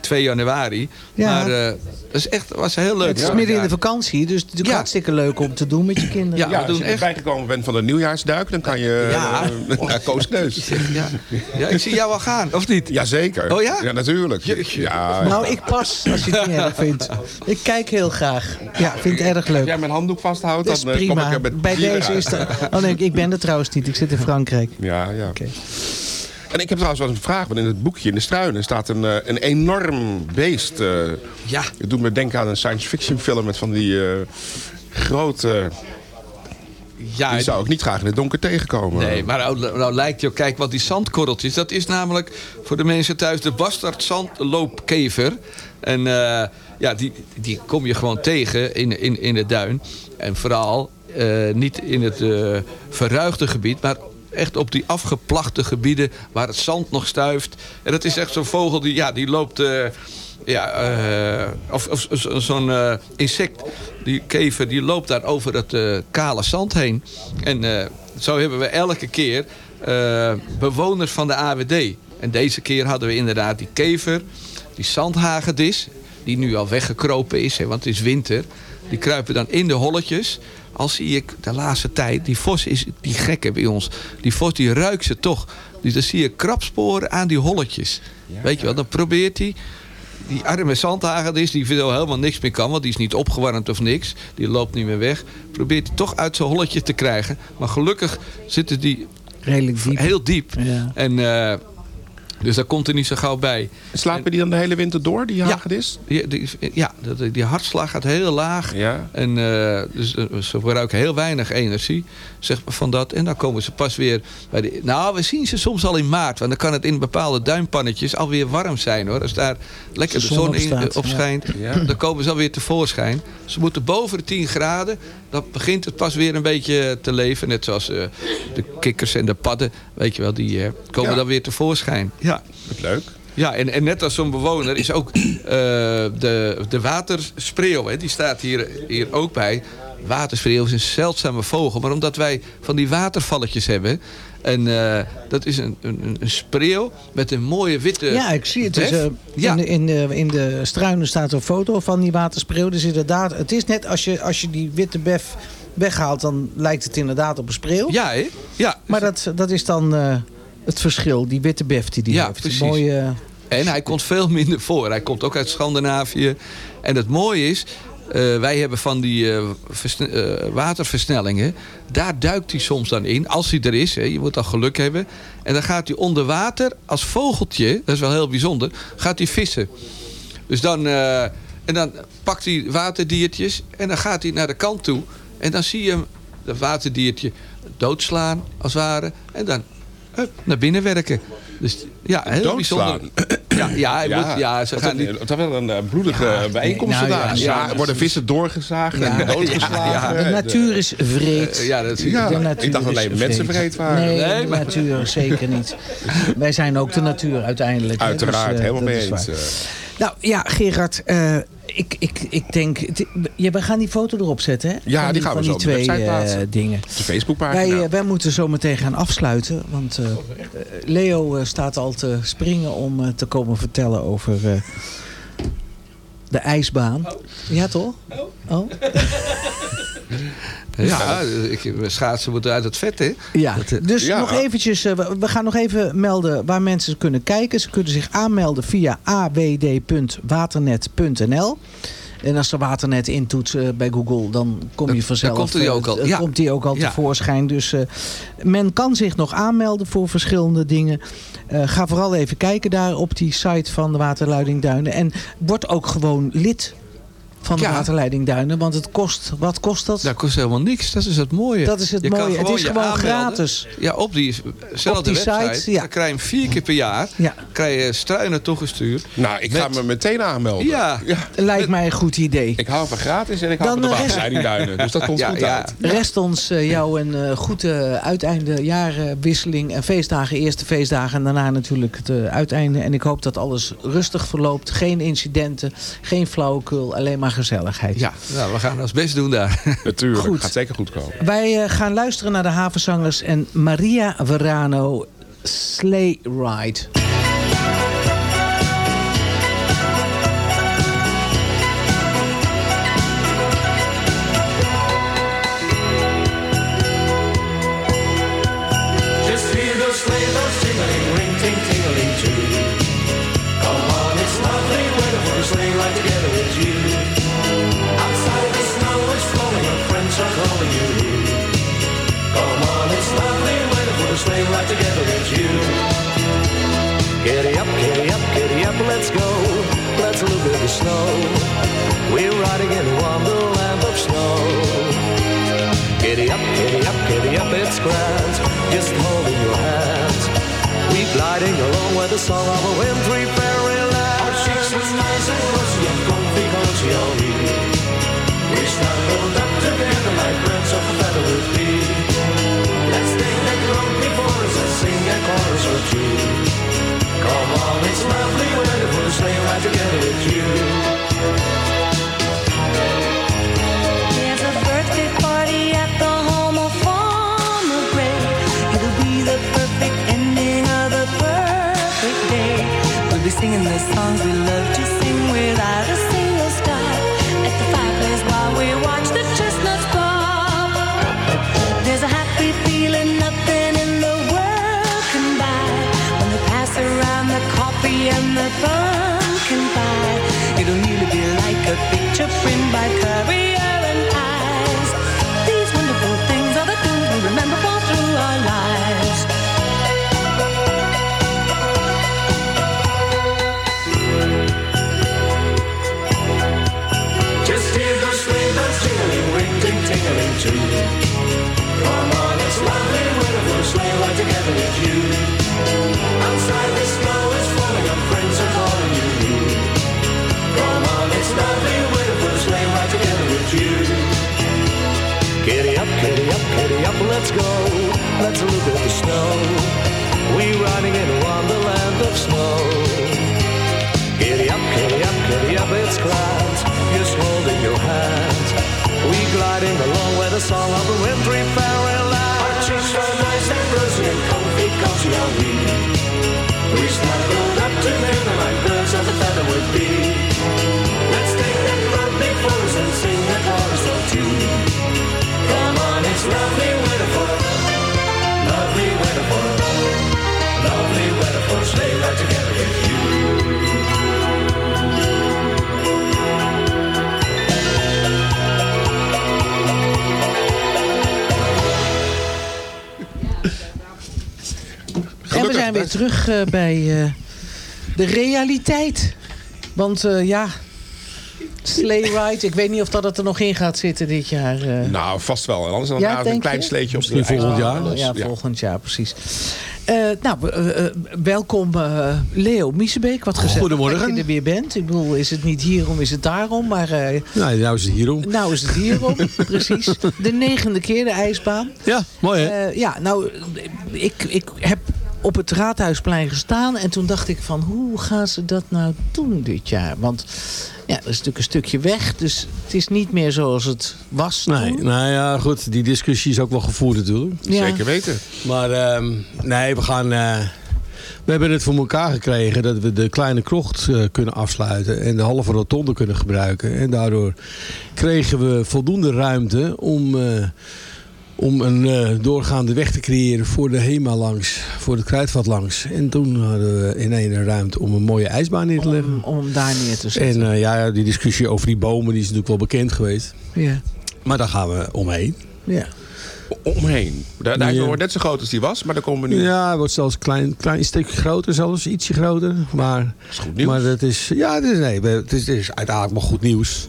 2 januari. Ja. Maar eh, dat is echt, was heel leuk. het is midden in de vakantie, dus het is natuurlijk Ja. hartstikke leuk om te doen met je kinderen. Ja, als doen je echt. bijgekomen bent van de nieuwjaarsduik, dan kan je Ja. eh, [LAUGHS] naar Koos Kneus. Ja. ja, ik zie jou al gaan, of niet? Jazeker. Oh ja? Ja, natuurlijk. Ja, Nou, ik pas als je het niet erg vindt. Ik kijk heel graag. Ja, vind het erg leuk. Als jij mijn handdoek vasthoudt, Dat is dan eh, kom ik prima. er met Bij deze uit. is het... Oh nee, ik ben er trouwens niet. Ik zit in Frankrijk. Ja, ja. Oké. En ik heb trouwens wel een vraag, want in het boekje in de struinen staat een, eh, een enorm beest. eh. Ja. Het doet me denken aan een science fiction film met van die eh, grote... Ja, die zou ik niet graag in het donker tegenkomen. Nee, maar nou, nou lijkt je, kijk wat die zandkorreltjes, dat is namelijk voor de mensen thuis de bastard zandloopkever. En ja, die, die kom je gewoon tegen in, in, in de duin. En vooral niet in het eh, verruigde gebied, maar echt op die afgeplachte gebieden waar het zand nog stuift. En dat is echt zo'n vogel die, ja, die loopt... eh, ja, eh, of, of zo- zo'n eh, insect, die kever, die loopt daar over het eh, kale zand heen. En zo hebben we elke keer bewoners van de AWD. En deze keer hadden we inderdaad die kever, die zandhagedis, die nu al weggekropen is, hè, want het is winter. Die kruipen dan in de holletjes. Al zie ik de laatste tijd, die vos is die gekke bij ons. Die vos die ruikt ze toch Dus dan zie je krabsporen aan die holletjes. Weet je wel, dan probeert hij die arme zandhagedis, die veel helemaal niks meer kan... want die is niet opgewarmd of niks, die loopt niet meer weg... probeert hij toch uit zijn holletje te krijgen. Maar gelukkig zitten die Redelijk diep. heel diep. Ja. En, eh, dus daar komt er niet zo gauw bij. Slapen die dan de hele winter door, die hagedis? Die, die, ja, dat- die hartslag gaat heel laag. Ja. En eh, dus eh, ze gebruiken heel weinig energie zeg maar, van dat. En dan komen ze pas weer bij de... Nou, we zien ze soms al in maart. Want dan kan het in bepaalde duimpannetjes alweer warm zijn hoor. Als daar lekker de De zon, in, eh, op ja. schijnt, Ja. dan komen ze alweer tevoorschijn. Ze moeten boven de 10 graden. Dan begint het pas weer een beetje te leven. Net zoals eh, de kikkers en de padden. Weet je wel, die eh, komen Ja. dan weer tevoorschijn. Ja. Leuk. Ja, en, en net als zo'n bewoner is ook eh, de, de waterspreeuw, hè, die staat hier, hier ook bij. Waterspreeuw is een zeldzame vogel, maar omdat wij van die watervalletjes hebben... en eh, dat is een, een, een spreeuw met een mooie witte Ja, ik zie het. bef. eh, ja. in, de, in, de, in de struinen staat een foto van die waterspreeuw. Dus inderdaad, het is net als je, als je die witte bef weghaalt, dan lijkt het inderdaad op een spreeuw. ja, hè? Ja, Maar dat, dat is dan eh, het verschil, die witte bef die die Ja, heeft. precies. Mooie, En hij komt veel minder voor. Hij komt ook uit Scandinavië. En het mooie is, eh, wij hebben van die eh, eh, waterversnellingen. Daar duikt hij soms dan in, als hij er is. Hè. Je moet dan geluk hebben. En dan gaat hij onder water als vogeltje, dat is wel heel bijzonder, gaat hij vissen. Dus dan, en dan pakt hij waterdiertjes en dan gaat hij naar de kant toe. En dan zie je hem, dat waterdiertje, doodslaan als het ware. En dan naar binnen werken. Dus ja, heel Doodslaan? bijzonder. Ja, ja, hij moet, ja ze gaan niet... Het was wel een eh, bloedige bijeenkomst nou ja, ja, Ja, worden vissen doorgezagen Ja. en doodgeslagen. de natuur is vreed. Eh, ja, dat is- Ja, De natuur ik dacht is alleen mensen vreed. waren. Nee, Nee, de maar- natuur zeker niet. Wij zijn ook de natuur uiteindelijk. Uiteraard, dus, eh, helemaal mee eens. eh. Nou ja, Gerard, eh, ik, ik, ik denk... Ja, we gaan die foto erop zetten, hè? Ja, Van die gaan we van zo de twee eh, plaatsen. dingen. De Facebookpagina. Wij, eh, wij moeten zo meteen gaan afsluiten. Want eh, eh, Leo eh, staat al te springen om eh, te komen vertellen over eh, de ijsbaan. Ja, toch? Oh? Ja, ik, schaatsen moeten uit het vet, hè? Ja, dus Ja. nog eventjes, eh, we- gaan nog even melden waar mensen kunnen kijken. Ze kunnen zich aanmelden via awd.waternet.nl. En als er waternet intoetsen bij Google, dan kom je vanzelf. dan komt hij eh, ook al, dan ja. komt hij ook al Ja. tevoorschijn. Dus eh, men kan zich nog aanmelden voor verschillende dingen. Eh, ga vooral even kijken daar op die site van de Waterleiding Duinen. En word ook gewoon lid van de Ja. Waterleiding Duinen. Want het kost, wat kost dat? Dat kost helemaal niks. Dat is het mooie. Dat is het Je mooie. Het is gewoon aanmelden. gratis. Ja, op diezelfde Op die website. site, ja. Dan krijg je hem vier keer per jaar. Ja. Krijg je struinen toegestuurd. Nou, ik ga me meteen aanmelden. Ja. Lijkt mij een goed idee. Ik hou van gratis en ik hou van de waterleiding duinen. Dus dat [LAUGHS] komt Ja, goed ja. uit. Rest ons eh, jou een eh, goede uiteinde jaarwisseling en feestdagen. Eerste feestdagen en daarna natuurlijk het eh, uiteinde. En ik hoop dat alles rustig verloopt. Geen incidenten, geen flauwekul, alleen maar gezelligheid. Ja, nou, we gaan ons best doen daar. [LAUGHS] Natuurlijk, Goed. gaat zeker goed komen. Wij eh, gaan luisteren naar de havenzangers en Maria Verano Sleigh Ride. Snow. We're riding in wonderland of snow. Giddy up, giddy up, giddy up, it's grand. Just holding your hand. We gliding along with the song of a wintry fairyland. Our cheeks were nice and rosy and comfy, cozy all we. We snuggled up together like birds of a feather would be. Let's road before us and sing a chorus or two. Come on, it's lovely for a sleigh ride together with you. There's a birthday party at the home of Farmer Gray. It'll be the perfect ending of the perfect day. We'll be singing the songs we love picture print by Let's look at the snow. We're riding in a wonderland of snow. Giddy up, giddy up, giddy up, it's grand. Just holding your hand. We gliding along with the song of the wintry fairyland. Our cheeks are nice and rosy and comfy, cozy are we. We snuggled up together like birds of a feather would be. Let's take that road before and sing a chorus or two. Come on, it's lovely lovely weather for lovely weather for a sleigh ride together with you. En we zijn weer terug eh, bij eh, de realiteit. Want eh, ja, sleigh ride, ik weet niet of dat het er nog in gaat zitten dit jaar. eh. Nou, vast wel. En anders dan Ja, een klein je? sleetje op Misschien volgend jaar. Oh, ja, volgend jaar, precies. Eh, nou, eh, welkom eh, Leo Miesebeek. Wat gezellig Goedemorgen. dat je er weer bent. Ik bedoel, is het niet hierom, is het daarom. Maar eh, Nou, nou is het hierom. nou is het hierom, [LAUGHS] precies. De negende keer de ijsbaan. Ja, mooi hè? Eh, ja, nou, ik, ik heb op het Raadhuisplein gestaan. En toen dacht ik van, hoe gaan ze dat nou doen dit jaar? Want ja, dat is natuurlijk een stukje weg. Dus het is niet meer zoals het was Nee, nou ja, goed. Die discussie is ook wel gevoerd natuurlijk. Ja. Zeker weten. Maar ehm, nee, we gaan... eh, we hebben het voor elkaar gekregen dat we de kleine krocht eh, kunnen afsluiten. En de halve rotonde kunnen gebruiken. En daardoor kregen we voldoende ruimte om... eh, om een eh, doorgaande weg te creëren voor de HEMA langs, voor het kruidvat langs. En toen hadden we in één ruimte om een mooie ijsbaan neer te leggen. Om, daar neer te zetten. En eh, ja, die discussie over die bomen die is natuurlijk wel bekend geweest. ja, Maar daar gaan we omheen. ja. Omheen. Ijsbaan Ja. wordt net zo groot als die was, maar dan komen we nu. Ja, het wordt zelfs een klein, klein stukje groter, zelfs ietsje groter. Maar, Dat is goed nieuws. maar dat is, ja, het is, nee, het, is, het is uiteindelijk wel goed nieuws.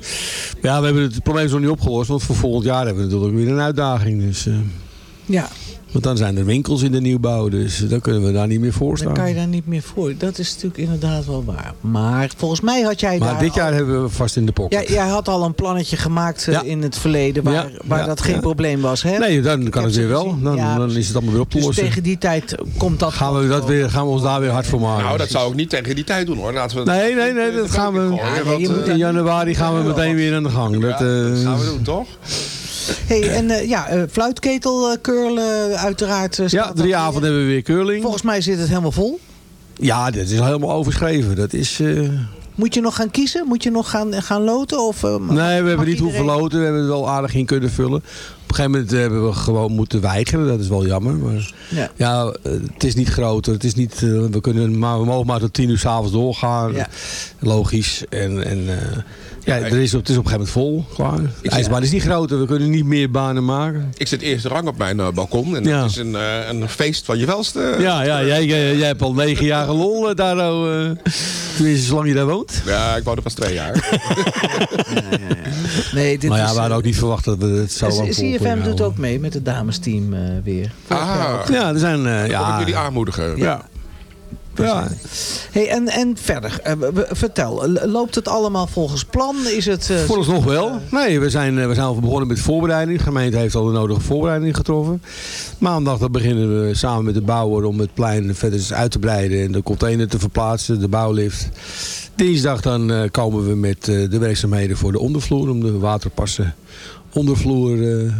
Ja, we hebben het probleem nog niet opgelost, want voor volgend jaar hebben we natuurlijk weer een uitdaging. Dus, eh, ja, want dan zijn er winkels in de nieuwbouw, dus dan kunnen we daar niet meer voor dan staan. kan je daar niet meer voor. Dat is natuurlijk inderdaad wel waar. Maar volgens mij had jij Maar daar dit al- jaar hebben we vast in de pocket. Ja, jij had al een plannetje gemaakt eh, Ja. in het verleden waar, Ja, waar ja, dat geen ja. probleem was. Hè? Nee, dan kan het ze weer wel. Dan, Ja, dan is het allemaal weer op te Dus lossen. tegen die tijd komt dat gaan, we dat weer, gaan we ons daar weer hard voor maken. Nou, dat zou ik niet tegen die tijd doen hoor. Laten we Nee, nee, nee, dat gaan we. Ja, nee, je moet In januari gaan we meteen weer aan de gang. Dat, dat eh, gaan we doen, toch? Hey, en eh, ja, eh, fluitketel eh, curlen uiteraard. ja, drie dat avonden hebben we weer curling. Volgens mij zit het helemaal vol. Ja, dit is helemaal overschreven. Dat is, Moet je nog gaan kiezen? Moet je nog gaan, gaan loten? Of, Nee, we hebben niet iedereen- hoeven loten. We hebben het wel aardig in kunnen vullen. Op een gegeven moment hebben we gewoon moeten weigeren. Dat is wel jammer. Maar Ja. ja, het is niet groter. Het is niet, we, kunnen, maar we mogen maar tot tien uur s'avonds doorgaan. Ja. Logisch. En, en ja, er is, het is op een gegeven moment vol. Klaar. De ijsbaan is niet groter. We kunnen niet meer banen maken. Ik zit eerste rang op mijn eh, balkon. En Ja. het is een, eh, een feest van je welste. Ja, ja jij, jij, jij hebt al negen jaar lol eh, daar. eh, tenminste, zolang je daar woont. Ja, ik woon er pas twee jaar. Nee, dit Maar ja, is, we hadden ook niet verwacht dat we het zo lang vol CFM doet houden. ook mee met het damesteam eh, weer. ah, Ja, er zijn... eh, ja. jullie aanmoedigen. ja. Ja, Hey, en, en verder, eh, vertel, loopt het allemaal volgens plan? Is het, eh, Vooralsnog wel. Nee, we zijn, eh, we zijn al begonnen met voorbereiding. De gemeente heeft al de nodige voorbereiding getroffen. Maandag dan beginnen we samen met de bouwer om het plein verder uit te breiden. En de container te verplaatsen, de bouwlift. Dinsdag dan eh, komen we met eh, de werkzaamheden voor de ondervloer. Om de waterpassen ondervloer eh,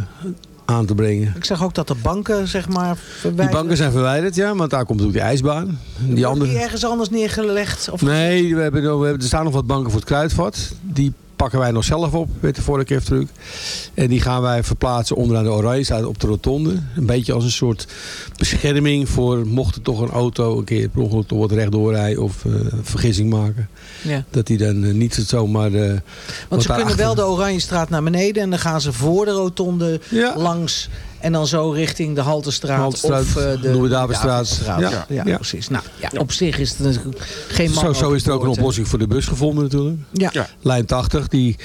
aan te brengen. Ik zag ook dat de banken, zeg maar, Die verwijderd. banken zijn verwijderd, ja. Want daar komt ook die ijsbaan. Die andere... die ergens anders neergelegd? Of Nee, we hebben, we hebben, er staan nog wat banken voor het kruidvat. Die pakken wij nog zelf op met de vorkheftruck. En die gaan wij verplaatsen onderaan de oranje staat op de rotonde. Een beetje als een soort bescherming voor mocht er toch een auto een keer per ongeluk door wat rechtdoor rijden of een vergissing maken. Ja. Dat die dan eh, niet zomaar... eh, Want ze kunnen wel de Oranjestraat naar beneden en dan gaan ze voor de rotonde langs. En dan zo richting de Haltestraat, Haltestraat, of eh, de Louis-Davidstraat. Ja, Ja, ja, ja. precies. Nou, ja, op zich is het natuurlijk geen man Zo, zo is er ook een oplossing voor de bus gevonden natuurlijk. Ja. Lijn 80, die,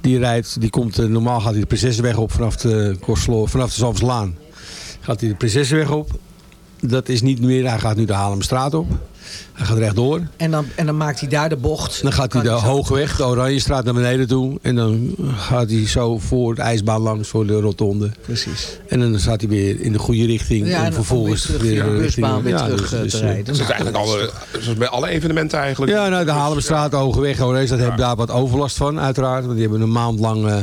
die rijdt, die komt, eh, normaal gaat hij de Prinsessenweg op vanaf de, Korslo, vanaf de Zalmslaan. Gaat hij de Prinsessenweg op. Dat is niet meer, hij gaat nu de Haarlemstraat op. Hij gaat rechtdoor. En dan, en dan maakt hij daar de bocht. Dan gaat hij de Hoogweg, de Oranjestraat naar beneden toe. En dan gaat hij zo voor de ijsbaan langs, voor de rotonde. Precies. En dan staat hij weer in de goede richting. Ja, en vervolgens weer terug de richting- busbaan weer ja, terug, dus- eh, dus, te rijden. Dat is eigenlijk alle, zoals bij alle evenementen eigenlijk. Ja, nou, de Haarlemstraat, Hogeweg, Oranjestraat hebben daar wat overlast van, uiteraard. Want die hebben een maand lang eh,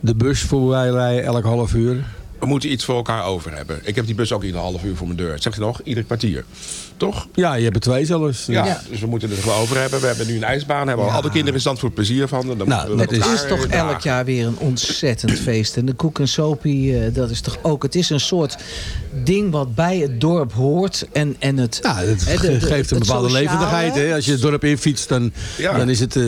de bus voorbij rijden, elk half uur. We moeten iets voor elkaar over hebben. Ik heb die bus ook ieder half uur voor mijn deur. Zeg je nog? Ieder kwartier. Toch? Ja, je hebt er twee zelfs. Ja, dus we moeten het er wel over hebben. We hebben nu een ijsbaan. Hebben al alle kinderen in Zandvoort plezier van. Dan Nou, moeten we het is toch elk jaar weer een ontzettend [CLEARS THROAT] feest. En de Koek en Sopie, eh, dat is toch ook... Het is een soort ding wat bij het dorp hoort. En, en het, Ja, het de- de- geeft een het bepaalde sociale. levendigheid. Hè? Als je het dorp infietst, dan, Ja. dan is het... eh,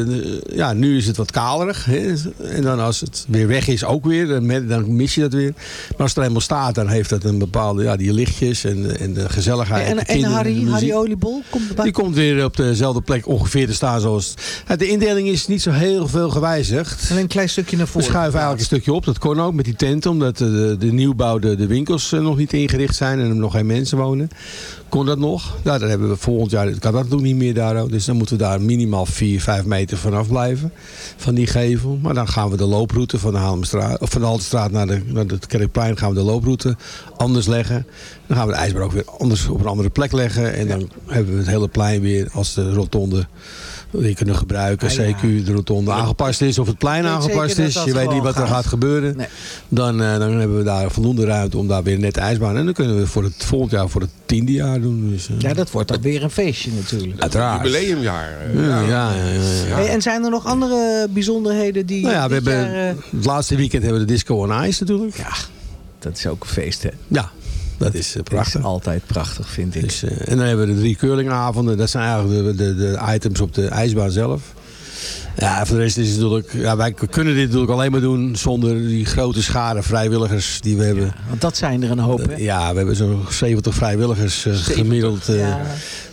ja, nu is het wat kalerig. Hè? En dan als het weer weg is, ook weer. Dan mis je dat weer. Maar als het er eenmaal staat, dan heeft dat een bepaalde... Ja, die lichtjes en, en de gezelligheid. En, de en Harry. Harry Oliebol komt erbij. Die komt weer op dezelfde plek ongeveer te staan zoals... De indeling is niet zo heel veel gewijzigd. Alleen een klein stukje naar We voren. schuiven eigenlijk een stukje op. Dat kon ook met die tent. Omdat de, de nieuwbouw, de, de winkels eh, nog niet ingericht zijn. En er nog geen mensen wonen. Kon dat nog. Nou, dan hebben we volgend jaar... Kan dat niet meer daar. Dus dan moeten we daar minimaal 4, 5 meter vanaf blijven. Van die gevel. Maar dan gaan we de looproute van de Haarlemstraat... Of van de Haltestraat naar, de, naar het Kerkplein gaan we de looproute anders leggen. Dan gaan we de ijsbaan ook weer anders op een andere plek leggen. En dan hebben we het hele plein weer als de rotonde weer kunnen gebruiken. Ah, ja. CQ de rotonde aangepast is of het plein aangepast is. Je weet niet wat er gaat. gebeuren. Nee. Dan, eh, dan hebben we daar voldoende ruimte om daar weer net ijsbaan. En dan kunnen we voor het volgend jaar voor het tiende jaar doen. Dus, eh, Ja, dat wordt dan weer een feestje natuurlijk. uiteraard. Jubileumjaar. eh, Ja, ja, ja, ja, ja. Hey, en zijn er nog andere bijzonderheden die Nou ja, we hebben, jaar, eh, het laatste weekend hebben we de Disco on Ice natuurlijk. Ja, dat is ook een feest hè. Ja, dat is eh, Dat prachtig. is altijd prachtig vind ik. Dus, eh, en dan hebben we de drie curlingavonden. Dat zijn eigenlijk de, de, de items op de ijsbaan zelf. Ja, voor de rest is het natuurlijk... Ja, wij kunnen dit natuurlijk alleen maar doen zonder die grote schare vrijwilligers die we hebben. Want dat zijn er een hoop hè. Ja, we hebben zo'n 70 vrijwilligers eh, 70, gemiddeld eh, ja.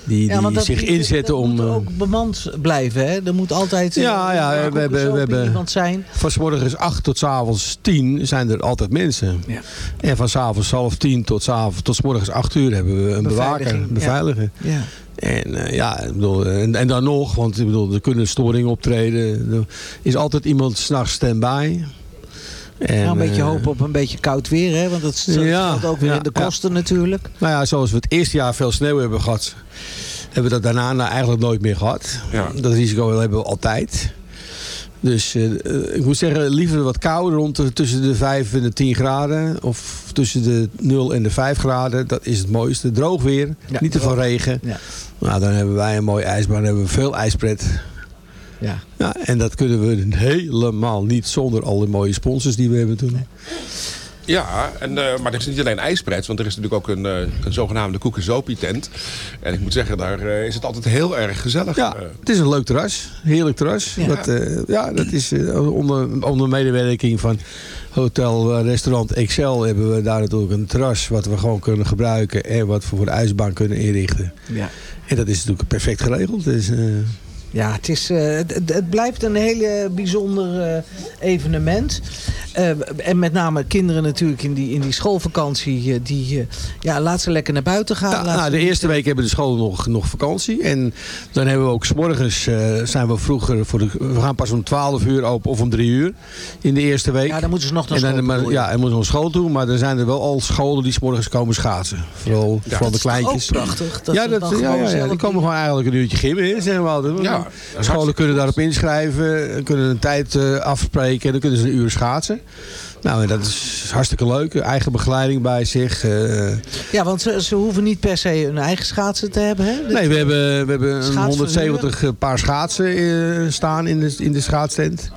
die, die dat- zich inzetten om... moet eh, ook bemand blijven hè. Er moet altijd eh, Ja, ja, we hebben- we hebben- iemand zijn. van 's morgens 8 tot 's avonds 10 zijn er altijd mensen. Ja. En van 's avonds half 10 tot 's avonds tot 's morgens 8 uur hebben we een bewaker, Beveiliging, ja. beveiliger. Ja. En, eh, ja, ik bedoel, en, en dan nog, want ik bedoel, er kunnen storingen optreden. Er is altijd iemand s'nachts stand-by. En, Nou, een beetje eh, hopen op een beetje koud weer hè. Want dat Ja, staat ook weer ja, in de ja. kosten natuurlijk. Nou ja, zoals we het eerste jaar veel sneeuw hebben gehad, hebben we dat daarna nou eigenlijk nooit meer gehad. Ja. Dat risico hebben we altijd. Dus eh, eh, ik moet zeggen, liever wat kouder, rond de, tussen de 5 en de 10 graden. Of tussen de 0 en de 5 graden. Dat is het mooiste. Droog weer, Ja, niet te veel regen. Ja. Nou, dan hebben wij een mooie ijsbaan, dan hebben we veel ijspret. Ja. Ja, en dat kunnen we helemaal niet zonder al die mooie sponsors die we hebben toen. Ja, en, eh, maar er is niet alleen ijspret, want er is natuurlijk ook een, eh, een zogenaamde koekenzopie tent. En ik moet zeggen, daar eh, is het altijd heel erg gezellig. Ja, het is een leuk terras. Heerlijk terras. Ja. Dat, eh, ja, dat is onder, onder medewerking van Hotel Restaurant Excel hebben we daar natuurlijk een terras wat we gewoon kunnen gebruiken en wat we voor de ijsbaan kunnen inrichten. Ja. En dat is natuurlijk perfect geregeld. Dus, eh, Ja, het, is, eh, het, blijft een hele bijzonder eh, evenement. Eh, en met name kinderen natuurlijk in die, in die schoolvakantie. die, eh, ja, laat ze lekker naar buiten gaan. Ja, nou, ze de eerste week hebben de scholen nog, nog vakantie. En dan hebben we ook s'morgens eh zijn we vroeger voor de, we gaan pas om 12 uur open of om 3 uur in de eerste week. Ja, dan moeten ze nog naar en dan, school je? Ja, en moeten we naar school toe. Maar er zijn er wel al scholen die s'morgens komen schaatsen. Vooral, vooral Dat de is kleintjes. ook prachtig. Dat ja, ze dat, dan ja, gewoon ja, ja, die komen gewoon eigenlijk een uurtje gimmen. hè, Zeggen we altijd. Ja, Scholen kunnen daarop inschrijven. Kunnen een tijd eh, afspreken. En dan kunnen ze een uur schaatsen. Nou, en dat is hartstikke leuk. Eigen begeleiding bij zich. eh. Ja, want ze, ze hoeven niet per se een eigen schaatsen te hebben. Hè? nee, we hebben, we hebben een Schaatsverhuur? 170 paar schaatsen eh, staan in de, in de schaatstent.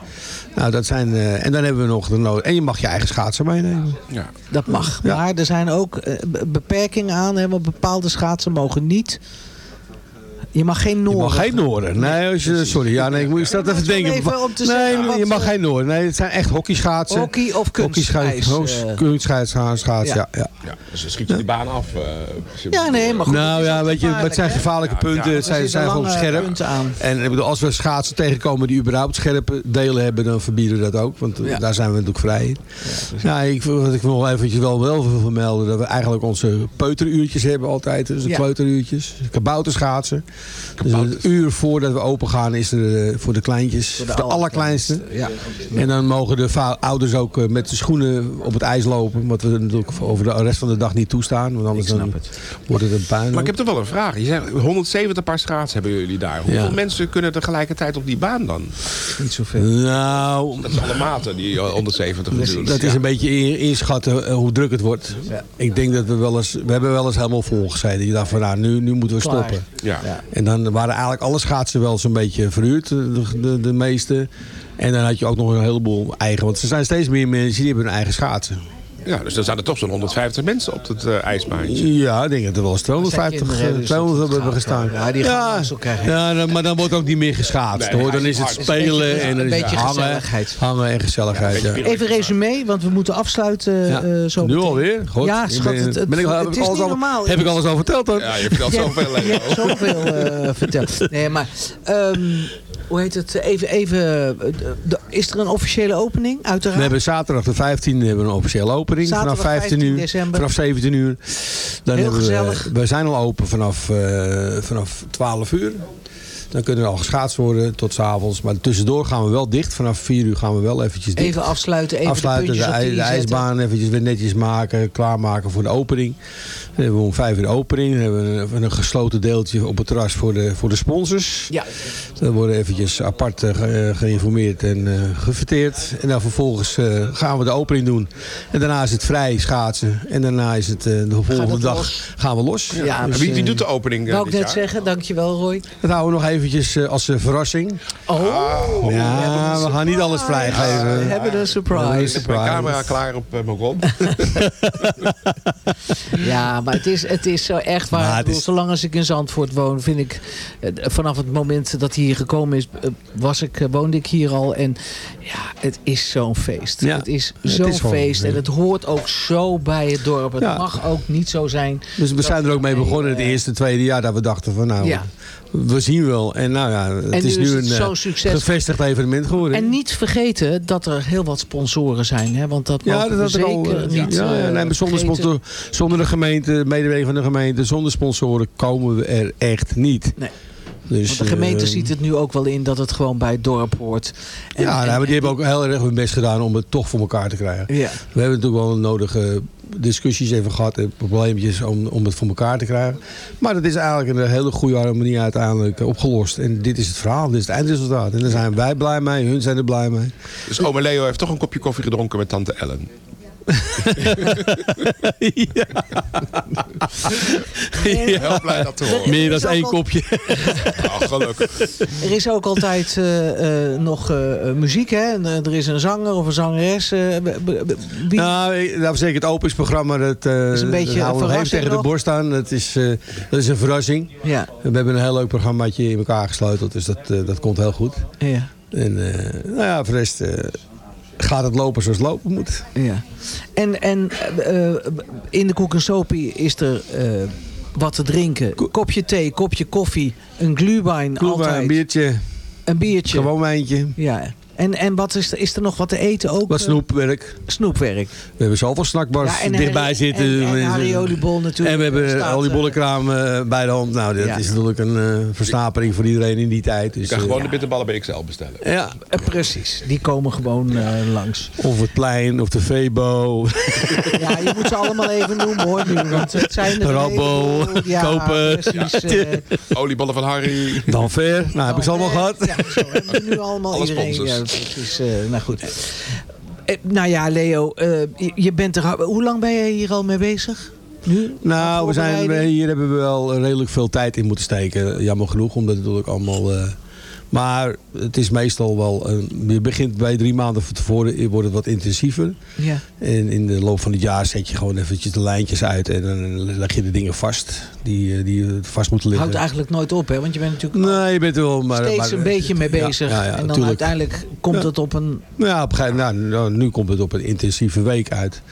Nou, dat zijn, eh, en dan hebben we nog de nood. En je mag je eigen schaatsen meenemen. Ja. Dat mag. Maar er zijn ook eh, be- beperkingen aan. Hè, want bepaalde schaatsen mogen niet. Je mag geen Je noorden. mag geen Noorden. Nee, als je, sorry. Ja, nee, ik moet je dat even denken. even om te nee, zeggen je mag eh, geen Noorden. Nee, het zijn echt hockeyschaatsen. Hockey of kunstijs, eh. Kunstschaatsen, ja. ja, ja. Ja, dus dan schiet je de baan af. eh, Ja, nee, maar goed. Nou ja, weet je, het zijn gevaarlijke punten. Het zijn, zijn gewoon scherp. punten aan. En ik bedoel, als we schaatsen tegenkomen die überhaupt scherpe delen hebben, dan verbieden we dat ook. Want eh, Ja. daar zijn we natuurlijk vrij in. Ja, ik, wat ik wil eventjes wel, wel vermelden. Dat we eigenlijk onze peuteruurtjes hebben altijd. Dus de Ja. kleuteruurtjes. Kabouterschaatsen. Dus een uur voordat we open gaan is er eh, voor de kleintjes. Voor de, allerkleinste. Ja. En dan mogen de ouders ook eh, met de schoenen op het ijs lopen. Wat we natuurlijk over de rest van de dag niet toestaan. Want anders dan wordt het een puin. Maar ik heb toch wel een vraag. Je zegt 170 paar schaatsen hebben jullie daar. Hoeveel Ja. mensen kunnen tegelijkertijd op die baan dan? Niet zoveel. Nou, Dat is alle maten, die eh, 170 natuurlijk. Dat is Ja. een beetje in- inschatten eh, hoe druk het wordt. Ik denk dat we wel eens... We hebben wel eens helemaal volgezeten. Je dacht van nou, nu, nu moeten we Klaar. stoppen. Ja. En dan waren eigenlijk alle schaatsen wel zo'n beetje verhuurd. De, de, de meeste. En dan had je ook nog een heleboel eigen. Want er zijn steeds meer mensen die hebben hun eigen schaatsen. Ja, dus dan zijn er toch zo'n 150 mensen op het eh, ijsbaantje. Ja, ik denk dat er wel eens 250, kinderen, eh, dus 200 hebben gaat gestaan. Ja, die gaan ja dan- maar dan wordt ook niet meer geschaatst Nee, hoor. Dan is het spelen Een en dan beetje- is een het beetje hangen, gezelligheid. hangen en gezelligheid. Ja, Even resume, want we moeten afsluiten Ja. eh, zo Nu meteen. alweer? Goed. Ja, Ik schat, ben- het, het, ben ik- het is niet al- normaal. Heb ik alles al verteld dan? Ja, je vertelt Je zoveel. hebt- Je hebt zoveel eh, [LAUGHS] verteld. Nee, maar... ehm, hoe heet het? Even... even is er een officiële opening? Uiteraard. We hebben zaterdag de 15e hebben we een officiële opening. Zaterdag vanaf 15 15 uur. december. Vanaf 17 uur. Dan Heel gezellig. We, we zijn al open vanaf, eh, vanaf 12 uur. Dan kunnen er al geschaatst worden tot 's avonds. Maar tussendoor gaan we wel dicht. Vanaf 4 uur gaan we wel eventjes dicht. Even afsluiten, even Afsluiten, de ijsbaan eventjes weer netjes maken, klaarmaken voor de opening. Dan hebben we om vijf uur de opening. Dan hebben we een, een gesloten deeltje op het terras voor de, voor de sponsors. Ja. Dan worden eventjes apart eh, ge- eh, geïnformeerd en eh gefeteerd. En dan vervolgens eh, gaan we de opening doen. En daarna is het vrij schaatsen. En daarna is het eh, de volgende dag los? gaan we los. Ja, Dus, wie, wie doet de opening Wou ik dit net jaar? zeggen, dankjewel Roy. Dat houden we nog eventjes eh, als eh, verrassing. Oh, ja, we gaan niet alles vrijgeven. we hebben een surprise. Is mijn camera klaar op eh, mijn rond? [LAUGHS] Ja, maar het is, het is zo echt waar. Maar het Ik bedoel, is- Zolang als ik in Zandvoort woon, vind ik... Vanaf het moment dat hij hier gekomen is, was ik, woonde ik hier al. En ja, het is zo'n feest. Ja, het is zo'n feest. En het hoort ook zo bij het dorp. Het Ja. mag ook niet zo zijn. Dus we zijn er ook mee begonnen het eerste, tweede jaar dat we dachten van nou, Ja. We zien wel. En nou ja, het En is nu nu is het een eh, succes. gevestigd evenement geworden. En niet vergeten dat er heel wat sponsoren zijn. Hè? Want dat ja, dat we al. zeker eh, niet ja, ja, eh, nee, zonder, sponsor, zonder de gemeente, medewerking van de gemeente, zonder sponsoren komen we er echt niet. Nee. Dus, Want de gemeente eh, ziet het nu ook wel in dat het gewoon bij het dorp hoort. En- ja, nou, maar die hebben ook heel erg hun best gedaan om het toch voor elkaar te krijgen. Ja. We hebben natuurlijk wel nodige discussies even gehad en probleempjes om, om het voor elkaar te krijgen. Maar dat is eigenlijk een hele goede harmonie uiteindelijk opgelost. En dit is het verhaal, dit is het eindresultaat. En daar zijn wij blij mee, hun zijn er blij mee. Dus oma Leo heeft toch een kopje koffie gedronken met tante Ellen. Heel blij dat te horen. Meer dan één al- kopje. Nou, gelukkig. Er is ook altijd eh, eh, nog eh, muziek, hè? En, er is een zanger of een zangeres. eh, wie? Nou, zeker het openingsprogramma. Dat, Is een beetje dat houden we verrassing tegen de borst aan. Dat is, eh, dat is een verrassing. Ja, We hebben een heel leuk programmaatje in elkaar gesleuteld. Dus dat, dat komt heel goed. ja, En eh, nou ja, voor de rest eh, gaat het lopen zoals het lopen moet. ja. En, en eh, in de Koek en Sopie is er eh, wat te drinken. Kopje thee, kopje koffie, een glühwein altijd. een biertje, Een biertje. gewoon wijntje. Ja. En, en wat is er, is er nog wat te eten ook? Wat eh, snoepwerk. snoepwerk. We hebben zoveel snackbars Ja, en dichtbij zitten. En, en Harry Oliebol natuurlijk. En we hebben een eh, oliebollenkraam eh, bij de hand. Nou, dat Ja. is natuurlijk een eh versnapering voor iedereen in die tijd. Dus, Je kan eh, gewoon de bitterballen bij XL bestellen. ja, eh, precies, die komen gewoon eh, langs. of het plein, of de Febo. [LAUGHS] Ja, je moet ze allemaal even noemen hoor nu. Want het zijn er heleboel. ja, [LAUGHS] kopen. Precies. eh, Olieballen van Harry. Dan ver. Nou, heb ik ze allemaal eh, gehad. Ja, zo hebben we nu allemaal Alle iedereen. Dat is, eh, nou goed. Eh, nou ja, Leo, eh, je- bent er... Hoe lang ben je hier al mee bezig? Nu? Nou, we zijn, hier hebben we wel redelijk veel tijd in moeten steken. Jammer genoeg, omdat het natuurlijk allemaal... eh, maar het is meestal wel... eh, je begint bij drie maanden van tevoren, wordt het wat intensiever. Ja. En in de loop van het jaar zet je gewoon eventjes de lijntjes uit. En dan leg je de dingen vast die, eh, die vast moeten liggen. Houdt eigenlijk nooit op, hè? Want je bent natuurlijk Nee, je bent er wel... Maar, steeds maar- een beetje mee bezig. ja, ja, en dan tuurlijk. uiteindelijk komt het op een... Ja, op een gegeven nou, nu komt het op een intensieve week uit.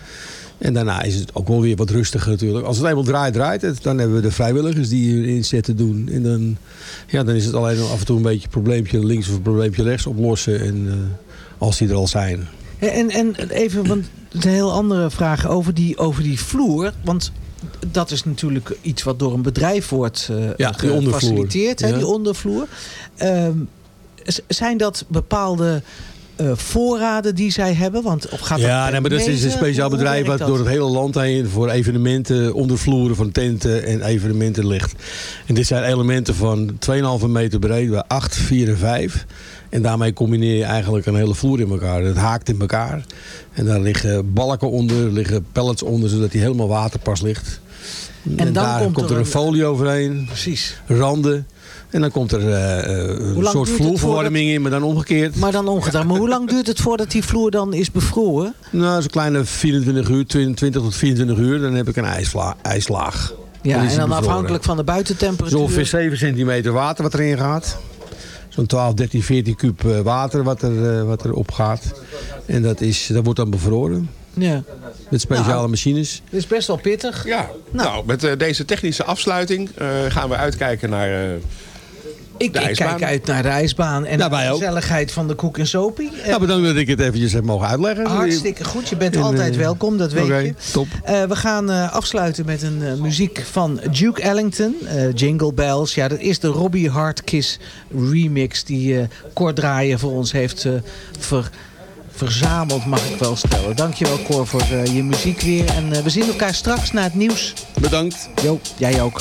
En daarna is het ook wel weer wat rustiger natuurlijk. Als het eenmaal draait, draait het. Dan hebben we de vrijwilligers die hier inzetten doen. En dan, ja, dan is het alleen nog af en toe een beetje een probleempje links of een probleempje rechts oplossen. En, eh, als die er al zijn. En, en even, want een heel andere vraag over die, over die vloer. Want dat is natuurlijk iets wat door een bedrijf wordt eh Ja, die ondervloer. gefaciliteerd, die ondervloer. Ehm, zijn dat bepaalde eh, voorraden die zij hebben? Want, of gaat ja, nee, maar dat is een speciaal bedrijf wat dat? door het hele land heen voor evenementen, ondervloeren van tenten en evenementen ligt. En dit zijn elementen van 2,5 meter breed bij 8, 4 en 5. En daarmee combineer je eigenlijk een hele vloer in elkaar. Het haakt in elkaar. En daar liggen balken onder, liggen pallets onder, zodat die helemaal waterpas ligt. En, dan daar komt er er een een- folie overheen. Precies. Randen. En dan komt er eh, eh, een soort vloerverwarming in, maar dan omgekeerd. Maar dan ongedaan. Maar hoe lang duurt het voordat die vloer dan is bevroren? Nou, zo'n kleine 24 uur, 20 tot 24 uur. Dan heb ik een ijsla ijslaag. Ja, en dan afhankelijk van de buitentemperatuur. Zo ongeveer 7 centimeter water wat erin gaat. Zo'n 12, 13, 14 kuub eh, water wat er, wat er opgaat. En dat, is, dat wordt dan bevroren. Ja. Met speciale Nou. machines. Dat is best wel pittig. Ja, nou, met eh, deze technische afsluiting eh, gaan we uitkijken naar eh, Ik, kijk uit naar de ijsbaan en de gezelligheid van de koek en sopie. Eh, Ja, bedankt dat ik het eventjes heb mogen uitleggen. Hartstikke goed. Je bent En, altijd eh, welkom, dat weet oké, je. top. Eh, we gaan eh, afsluiten met een muziek van Duke Ellington. Jingle Bells. Ja, dat is de Robbie Hardkiss remix die Cor Draaien voor ons heeft ver- verzameld, mag ik wel stellen. Dankjewel Cor voor je muziek weer. En we zien elkaar straks na het nieuws. Bedankt. Jo, jij ook.